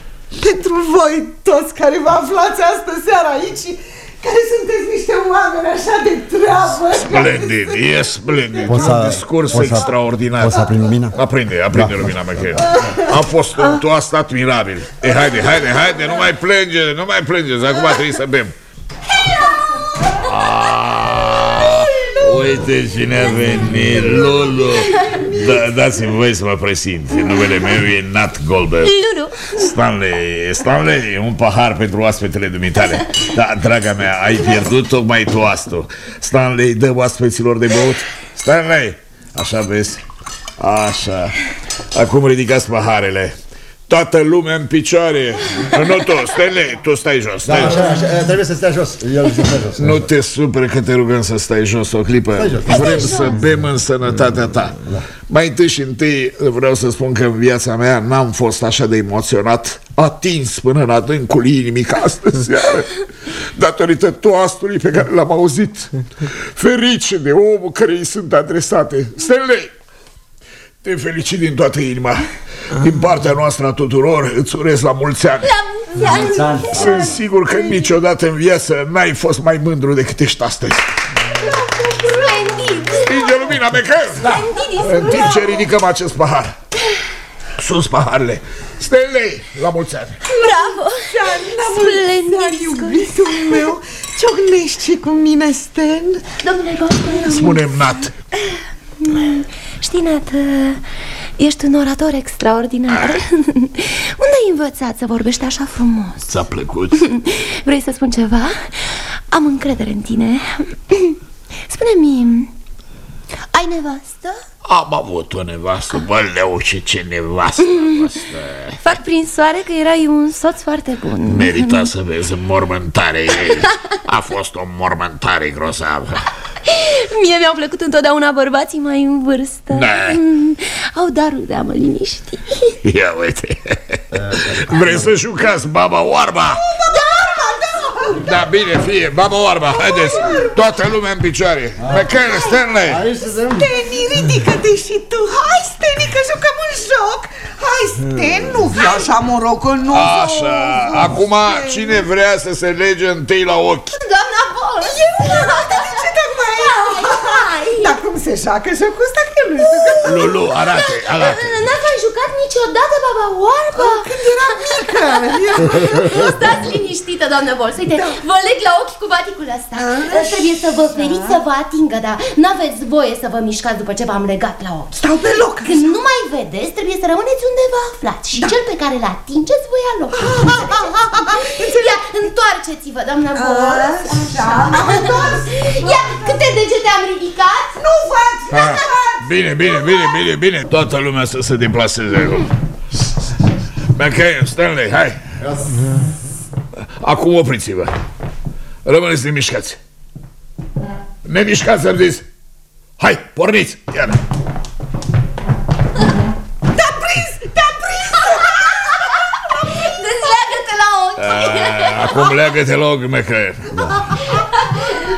pentru voi toți care vă aflați astă seara aici și care sunteți niște oameni așa de treabă. Splendid, e splendid. Poți să- Un discurs poți să- extraordinar. poți să aprind lumina? Aprinde, aprinde Da. lumina, Michael. A fost un toast admirabil. E, haide, haide, haide, nu mai plânge, nu mai plângeți. Acum trebuie să bem. Ah, Uite cine a venit, Lulu. Da, Dați-mi voie să mă prezint Numele meu e Nat Goldberg. Lulu. Stanley, Stanley, un pahar pentru oaspetele dumitale. Da, draga mea, ai pierdut tocmai toastul. Stanley, dă oaspeților de băut. Stanley, așa vezi? Așa. Acum ridicați paharele Toată lumea în picioare. Nu tu, Stanley, tu stai jos stai Da, jos. așa, așa, trebuie să stea jos. El să stea jos Nu te supere că te rugăm să stai jos o clipă. Stai jos. Vrem să bem în sănătatea ta. Mai întâi și întâi vreau să spun că în viața mea N-am fost așa de emoționat Atins până în adâncul inimii ca astăzi seară Datorită toastului pe care l-am auzit. Ferice de omul care îi sunt adresate. Stanley te felicit din toată inima. Din partea noastră a tuturor Îți urez la mulți ani. Mulți ani. Sunt sigur că niciodată în viață N-ai fost mai mândru decât ești astăzi. Splendid. Stinge lumina, Mecher da. În timp ce ridicăm acest pahar. Sus paharele. Stanley, la mulți ani. Bravo. Splendid Dar, iubitul meu, ciocnești și cu mine, Stan? Domnule Goldberg Spune-mi, Nat Știi, Nat, ești un orator extraordinar Unde ai învățat să vorbești așa frumos? Ți-a plăcut? Vrei să spun ceva? Am încredere în tine Spune-mi Ai nevastă? Am avut o nevastă Bă, leu, și ce nevastă a fost Fac prin soare că erai un soț foarte bun. Merita să vezi mormântare. Ei A fost o mormântare grozavă. Mie mi-au plăcut întotdeauna bărbații mai în vârstă. Da. Mm, Au darul de a mă liniști. Ia uite. Vrei să jucați baba oarba? Da, bine, fie, baba oarba, haideți. Toată lumea în picioare. Mecher, Stanley? Aici să dăm Steni, ridică-te și tu. Hai, Steni, că jucăm un joc. Hai, Sten, nu fi așa morocănos Așa, acum cine vrea să se lege întâi la ochi? Doamna Bols De ce tocmai? Hai Dar cum se joacă jocul? Ăsta că nu știu Lulu, arate, arate. N-ați mai jucat niciodată baba oarbă? Când era mică. Stați liniștită, doamnă Bols. Uite, vă leg la ochi cu baticul ăsta. Trebuie să vă feriți să vă atingă, dar n-aveți voie să vă mișcați după ce v-am legat la ochi. Stau pe loc. Când nu mai vedeți, trebuie să rămâneți unde vă aflați. Și cel pe care îl atingeți voi ia loc Ia, întoarceți-vă, doamnă Bols. Așa, m-am întors Ia, câte degete am ridicat? Nu văd Bine, bine, bine, bine, bine. Toată lumea să se deplaseze acum Mecher, Stanley, hai. Acum opriți-vă. Rămâneți nemișcați. Nemișcați, am zis. Hai, porniți, iar Dezleagă-te la ochi Acum leagă-te la ochi, Mecher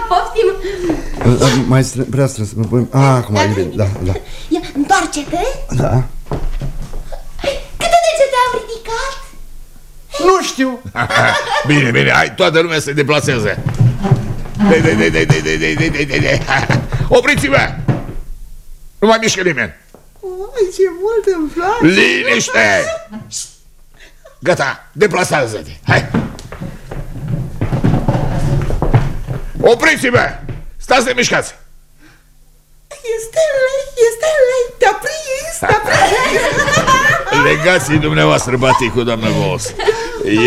Poftim. Mai strâns, prea strâns mă pun- Ah, acum e bine, da, da Ia, întoarce-te. Da. Câte degete am ridicat? Nu știu. Bine, bine, hai, toată lumea se deplaseze. De, de, de, de, de, de, de, de, de, de, de. Opriți-vă! Nu mai mișcă nimeni. Ai, ce mult îmi place. Liniște Gata, deplasează-te. Hai. Opriți-vă. Stați de mișcați. Este lei, este lei. Te-a prins, te-a prins. Legați-i dumneavoastră baticul, doamnă Vos.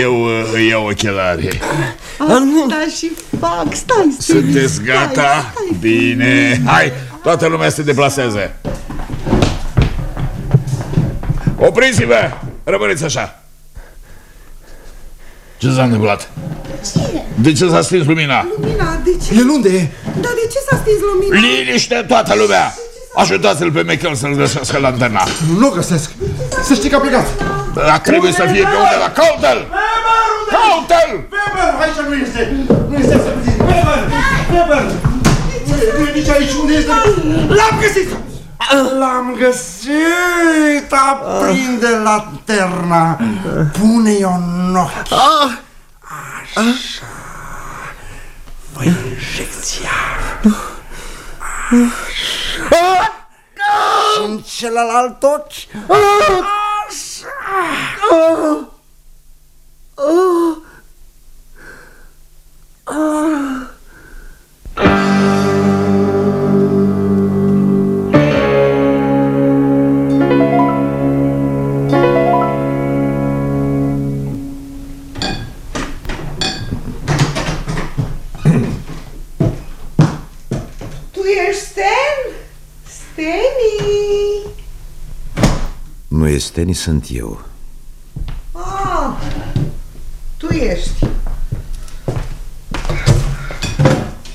Eu uh, îi iau ochelari. Da și fac, stai, Steni, Sunteți stai, gata? stai. Bine. Hai, toată lumea se deplasează Opriți-vă. Rămâneți așa. Ce s-a întâmplat? De ce s-a stins lumina? Lumina, de ce? El unde e? Dar de ce s-a stins lumina? Liniște toată lumea! Ajutați-l pe Michael să-l găsească lanterna. Nu o găsesc. Să știi că a plecat. Dar trebuie să fie pe undeva. Caută-l! Caută-l! Weber, aici nu este. Nu este să puțin. Weber! Weber! Nu e nici aici. Unde este? L-am găsit! L-am găsit! Aprinde lanterna. Pune-i o în ochi. Așa. Voi injecția. Așa. Și în celălalt ochi. Așa. Tu Nu este, ni sunt eu. Ah, tu ești.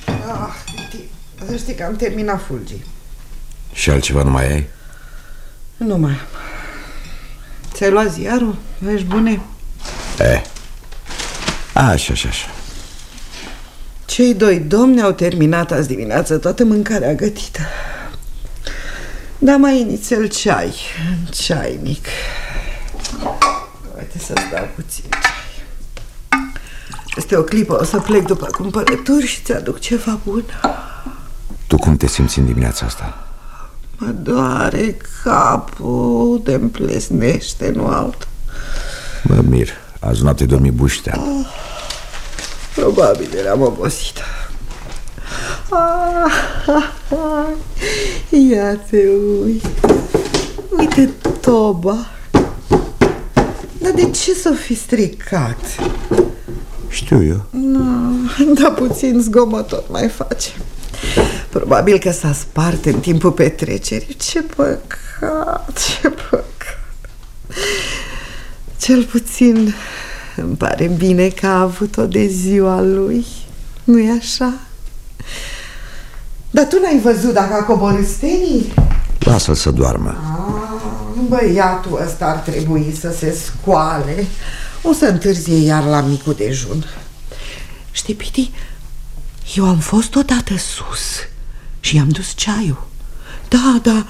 Ah, Titi, să știi că am terminat fulgii. Și altceva nu mai ai? Nu mai am. Ți-ai luat ziarul? Ești bune? E. Așa, așa, așa. Cei doi domni au terminat azi dimineață toată mâncarea gătită. Da mai inițial ceai în ceainic. Uite să-ți dau puțin ceai. Este o clipă, o să plec după cumpărături și ți-aduc ceva bun. Tu cum te simți în dimineața asta? Mă doare capul, de împlesnește, nu alt. Mă mir. Azi noapte dormi buștea. Probabil eram obosită. Ah, ah, ah. Ia te uite. Uite toba. Dar de ce s-o fi stricat? Știu eu. Nu, dar puțin zgomot tot mai face. Probabil că s-a spart în timpul petrecerii. Ce păcat, ce păcat. Cel puțin îmi pare bine că a avut-o de ziua lui. Nu-i așa? Dar tu n-ai văzut dacă a coborât stenii? Lasă-l să doarmă. Ah, Băiatul ăsta ar trebui să se scoale. O să întârzie iar la micul dejun. Știi, Piti, eu am fost odată sus și i-am dus ceaiul. Da, da,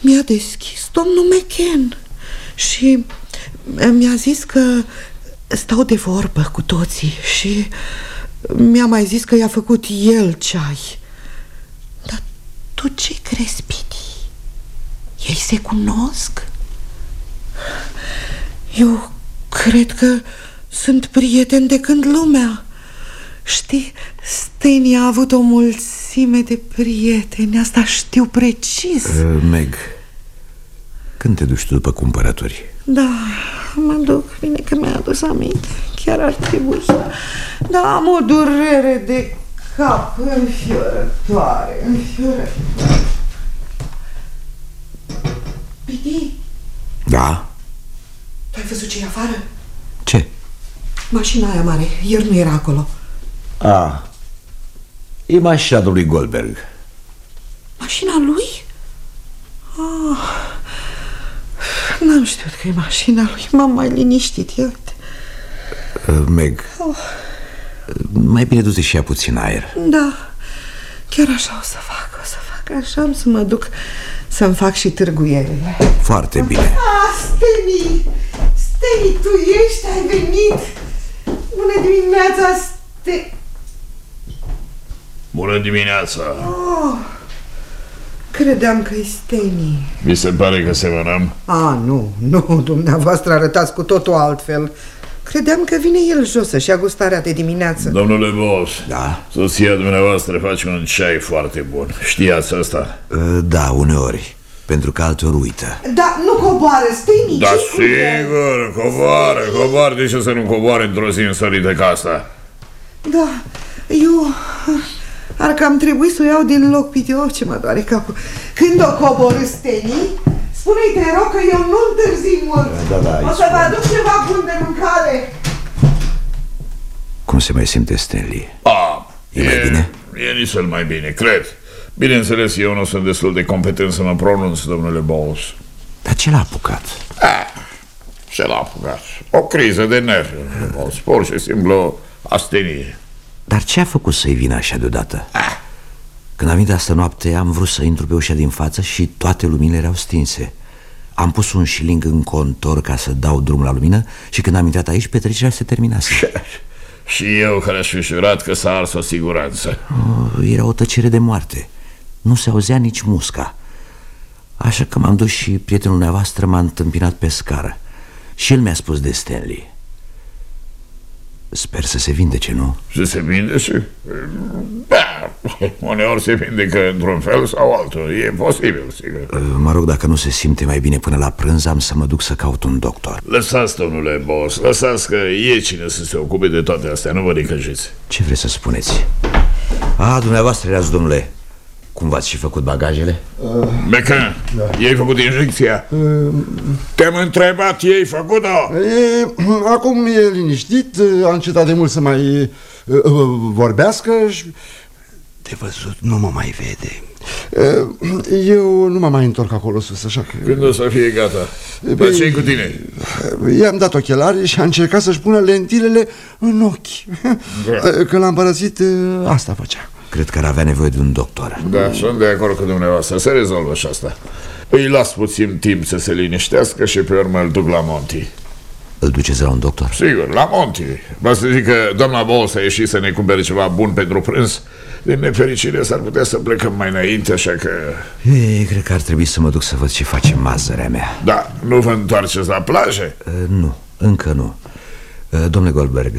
mi-a deschis domnul McKen și mi-a zis că stau de vorbă cu toții și mi-a mai zis că i-a făcut el ceai. Dar tu ce crezi, Piti? Ei se cunosc? Eu cred că sunt prieteni de când lumea. Știi, Steny a avut o mulțime de prieteni, asta știu precis. Uh, Meg, când te duci tu după cumpărături? Da, mă duc, bine că mi-ai adus aminte, chiar ar trebui. Da, am o durere de cap înfiorătoare, înfiorătoare. Piti, Da? tu ai văzut ce e afară? Ce? Mașina aia mare, ieri nu era acolo. A, e mașina lui Goldberg. Mașina lui? Ah, n-am știut că e mașina lui, m-am mai liniștit, ia uite. Uh, Meg, mai bine du-te și ia puțin aer. Da, chiar așa o să fac, o să fac așa, am să mă duc să-mi fac și târguierile. Foarte bine. Ah, Steni! Steni, tu ești, ai venit! Bună dimineața, Ste... Bună dimineața! Oh, credeam că e Steni. Mi se pare că semănăm. Ah, nu, nu, dumneavoastră arătați cu totul altfel. Credeam că vine el jos să-și ia gustarea de dimineață. Domnule boss, Da? soția dumneavoastră face un ceai foarte bun. Știați asta? Uh, Da, uneori. Pentru că alteori uită. Da, nu coboară, Steni, Da, ce cu el? sigur, coboară, coboară. De ce să nu coboare într-o zi însărită ca asta? Da, eu... Ar cam trebui să o iau din loc, Piti, oh, ce mă doare capul. Când o coborâ Steni, Spune-i, te rog, că eu nu întârzi mult. Da, da, o să vă aduc ceva bun de mâncare. Cum se mai simte Stanley? A, E mai bine? E nici cel mai bine, cred. Bineînțeles, eu nu sunt destul de competent să mă pronunț, domnule Bowles. Dar ce l-a apucat? Ce l-a apucat? O criză de nervi, domnule Bowles. Pur și simplu astenie. Dar ce a făcut să-i vină așa deodată? Când am venit astă noapte, am vrut să intru pe ușa din față și toate luminile erau stinse. Am pus un șiling în contor ca să dau drum la lumină și când am intrat aici, petrecerea se terminase. Și eu care aș fi jurat că s-a ars o siguranță. Oh, era o tăcere de moarte. Nu se auzea nici musca. Așa că m-am dus și prietenul neavoastră m-a întâmpinat pe scară. Și el mi-a spus de Stanley. Sper să se vindece, nu? Și se vindece? Da, uneori se vindecă într-un fel sau altul. E posibil, sigur. Mă rog, dacă nu se simte mai bine până la prânz, am să mă duc să caut un doctor. Lăsați, domnule boss, lăsați că e cine să se ocupe de toate astea, nu vă necăjiți. Ce vreți să spuneți? A, dumneavoastră erați, domnule. Cum v-ați și făcut bagajele? Becan, da. ei făcut injecția? Te-am întrebat, ei făcut-o? E, acum e liniștit, a încetat de mult să mai e, vorbească și de văzut nu mă mai vede. E, Eu nu mă mai întorc acolo sus, așa că... Când o să fie gata? Dar ce cu tine? I-am dat ochelari și a încercat să-și pună lentilele în ochi. Da. Când l-am părăsit, asta făcea. Cred că ar avea nevoie de un doctor. Da, sunt de acord cu dumneavoastră, se rezolvă și asta. Îi las puțin timp să se liniștească și pe urmă îl duc la Monty. Îl duceți la un doctor? Sigur, la Monty. Vă să zic că doamna Bowles a ieșit să ne cumpere ceva bun pentru prânz. Din nefericire s-ar putea să plecăm mai înainte, așa că... Ei, cred că ar trebui să mă duc să văd ce face mazărea mea. Da, nu vă întoarceți la plajă? Uh, nu, încă nu. Uh, domnule Goldberg,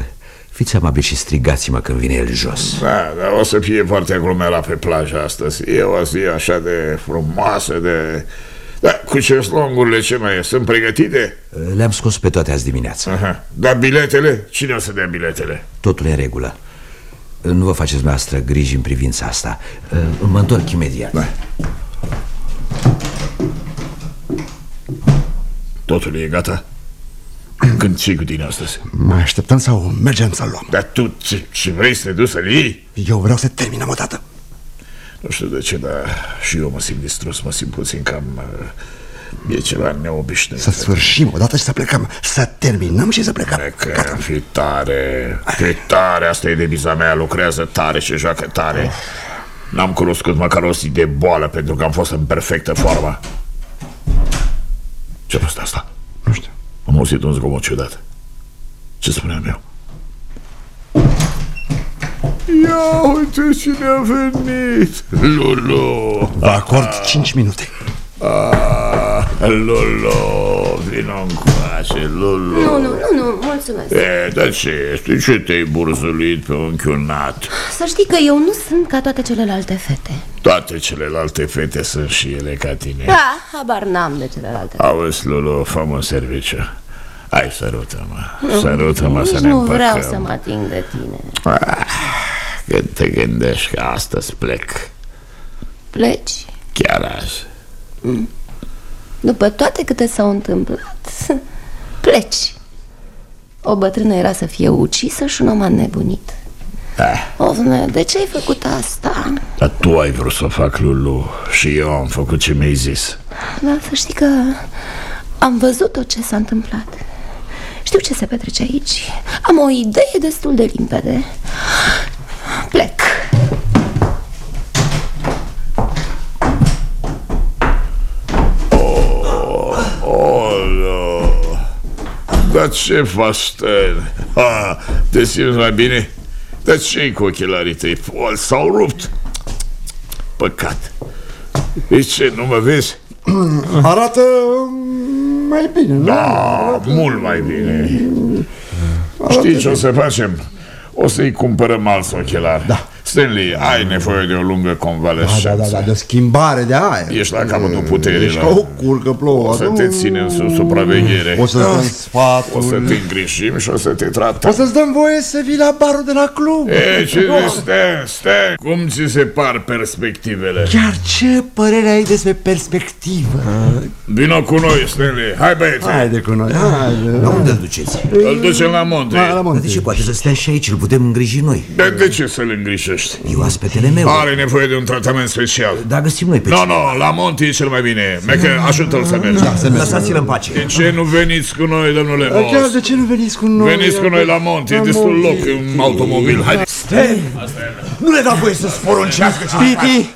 fiți amabil și strigați-mă când vine el jos. Da, dar o să fie foarte aglomerat pe plajă astăzi. E o zi așa de frumoasă, de... Da, cu ceslongurile ce mai e? Sunt pregătite? Uh, Le-am scos pe toate azi dimineața. Aha. Dar biletele? Cine o să dea biletele? Totul e în regulă. Uh, Nu vă faceți dumneavoastră griji în privința asta. Uh, Mă întorc imediat. Da. Totul e gata? Când ce cu tine astăzi? Mai așteptăm sau mergem să-l luăm? Dar tu ce, ce vrei să te duci să-l iei? Eu vreau să terminăm odată. Nu știu de ce, dar și eu mă simt distrus, mă simt puțin cam... uh, E ceva neobișnuit. Să sfârșim odată și să plecăm. Să terminăm și să plecăm. Că fi tare, fi tare, asta e deviza mea, lucrează tare și joacă tare. N-am cunoscut măcar o zi de boală pentru că am fost în perfectă formă. Ce-a fost asta? Nu știu. Am auzit un zgomot ciudat. Ce spuneam eu? Ia uite cine a venit! Lulu! Vă acord 5 minute. Ah, Lulu, vino încoace, Lulu. Nu, nu, nu, nu, mulțumesc. E, dar ce este? Ce te-ai burzulit pe unchiul nat? Să știi că eu nu sunt ca toate celelalte fete. Toate celelalte fete sunt și ele ca tine. Da, habar n-am de celelalte. Auzi, Lulu, fă un serviciu. Hai, sărută-mă. Sărută-mă Nici să ne nu împăcăm. vreau să mă ating de tine. Ah, Când te gândești că astăzi plec. Pleci? Chiar azi După toate câte s-au întâmplat Pleci. O bătrână era să fie ucisă și un om a nebunit ah, Ovne, de ce ai făcut asta? Dar tu ai vrut să fac, Lulu Și eu am făcut ce mi-ai zis. Da, să știi că am văzut tot ce s-a întâmplat. Știu ce se petrece aici. Am o idee destul de limpede. Plec Dar ce faci, Stan? Ha, te simți mai bine? Dar ce cu ochelarii tăi? Pol s-au rupt Păcat E ce, nu mă vezi? Arată mai bine, nu? Da, mult mai bine Știi ce o să facem? O să-i cumpărăm alți ochelari Da, Stanley, ai nevoie de o lungă Da, convalescență. da, da, da, de o schimbare de aer. Ești la capătul Ești puterilor. ca o curcă plouă. O să te ținem sub supraveghere. O să dăm O sfatul. să te îngrijim și o să te tratăm. O să-ți dăm voie să vii la barul de la club. E, ce stai, stai, cum ți se par perspectivele? Chiar ce părere ai despre perspectivă? Vino cu noi, Stanley, hai băieți Haide cu noi, haide. La unde îl duceți? Îl ducem la monte La, la De monte. ce poate să stea și aici, îl putem îngriji noi De, de ce să-l îngrișești? E oaspetele meu Are nevoie de un tratament special Da, găsim noi pe Nu, cine nu, la monte e cel mai bine Meche, ajută-l să mergem Lăsați-l în pace De ce nu veniți cu noi, domnule Chiar Moss? de ce nu veniți cu noi? Veniți cu noi la monte, e La destul monte. loc în automobil Haide Stai! Nu le da voie să sporuncească ce Piti!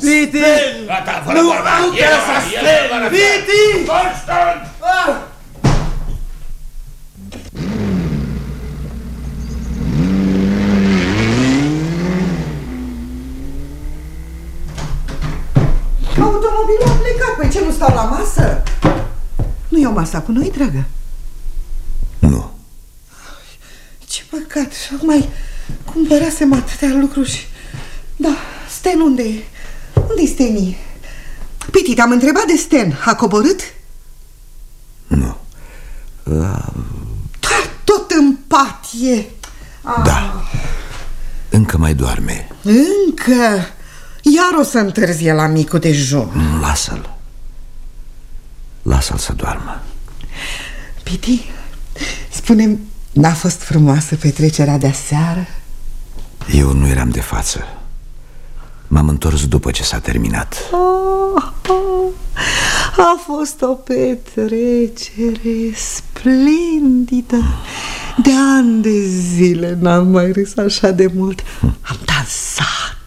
Piti! Gata, fără vorba El, el, Piti! Constant! Automobilul a plecat, păi ce nu stau la masă? Nu iau masa cu noi, dragă? Nu Ce păcat, mai cumpărasem atâtea lucruri și... Da, Sten unde e? Unde-i Steni? Piti, te-am întrebat de Sten, a coborât? Nu Da, tot în pat e Ah, Da Încă mai doarme Încă Iar o să întârzie la micul dejun. Nu, Lasă-l. Lasă-l să doarmă. Piti, spune n-a fost frumoasă petrecerea de aseară? Eu nu eram de față. M-am întors după ce s-a terminat. Oh, oh, a fost o petrecere splendidă. De ani de zile n-am mai râs așa de mult. Am dansat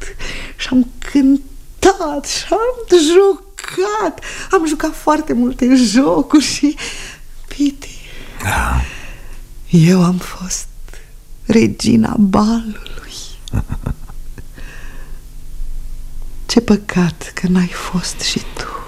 și am cântat și am jucat. Am jucat foarte multe jocuri și... Piti, da. eu am fost regina balului. Ce păcat că n-ai fost și tu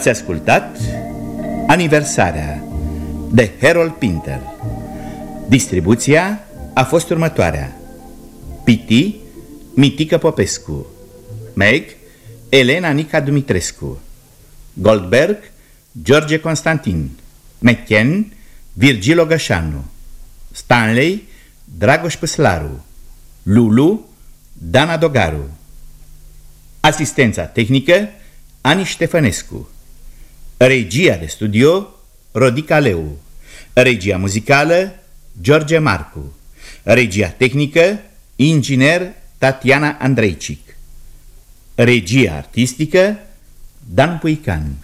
Ați ascultat Aniversarea de Harold Pinter. Distribuția a fost următoarea. Piti, Mitică Popescu. Meg, Elena Nica Dumitrescu. Goldberg, George Constantin. McKen, Virgil Ogășanu. Stanley, Dragoș Păslaru. Lulu, Dana Dogaru. Asistența tehnică, Ani Ștefănescu Regia de studio, Rodica Leu. Regia muzicală, George Marcu. Regia tehnică, inginer Tatiana Andreicic Regia artistică, Dan Puican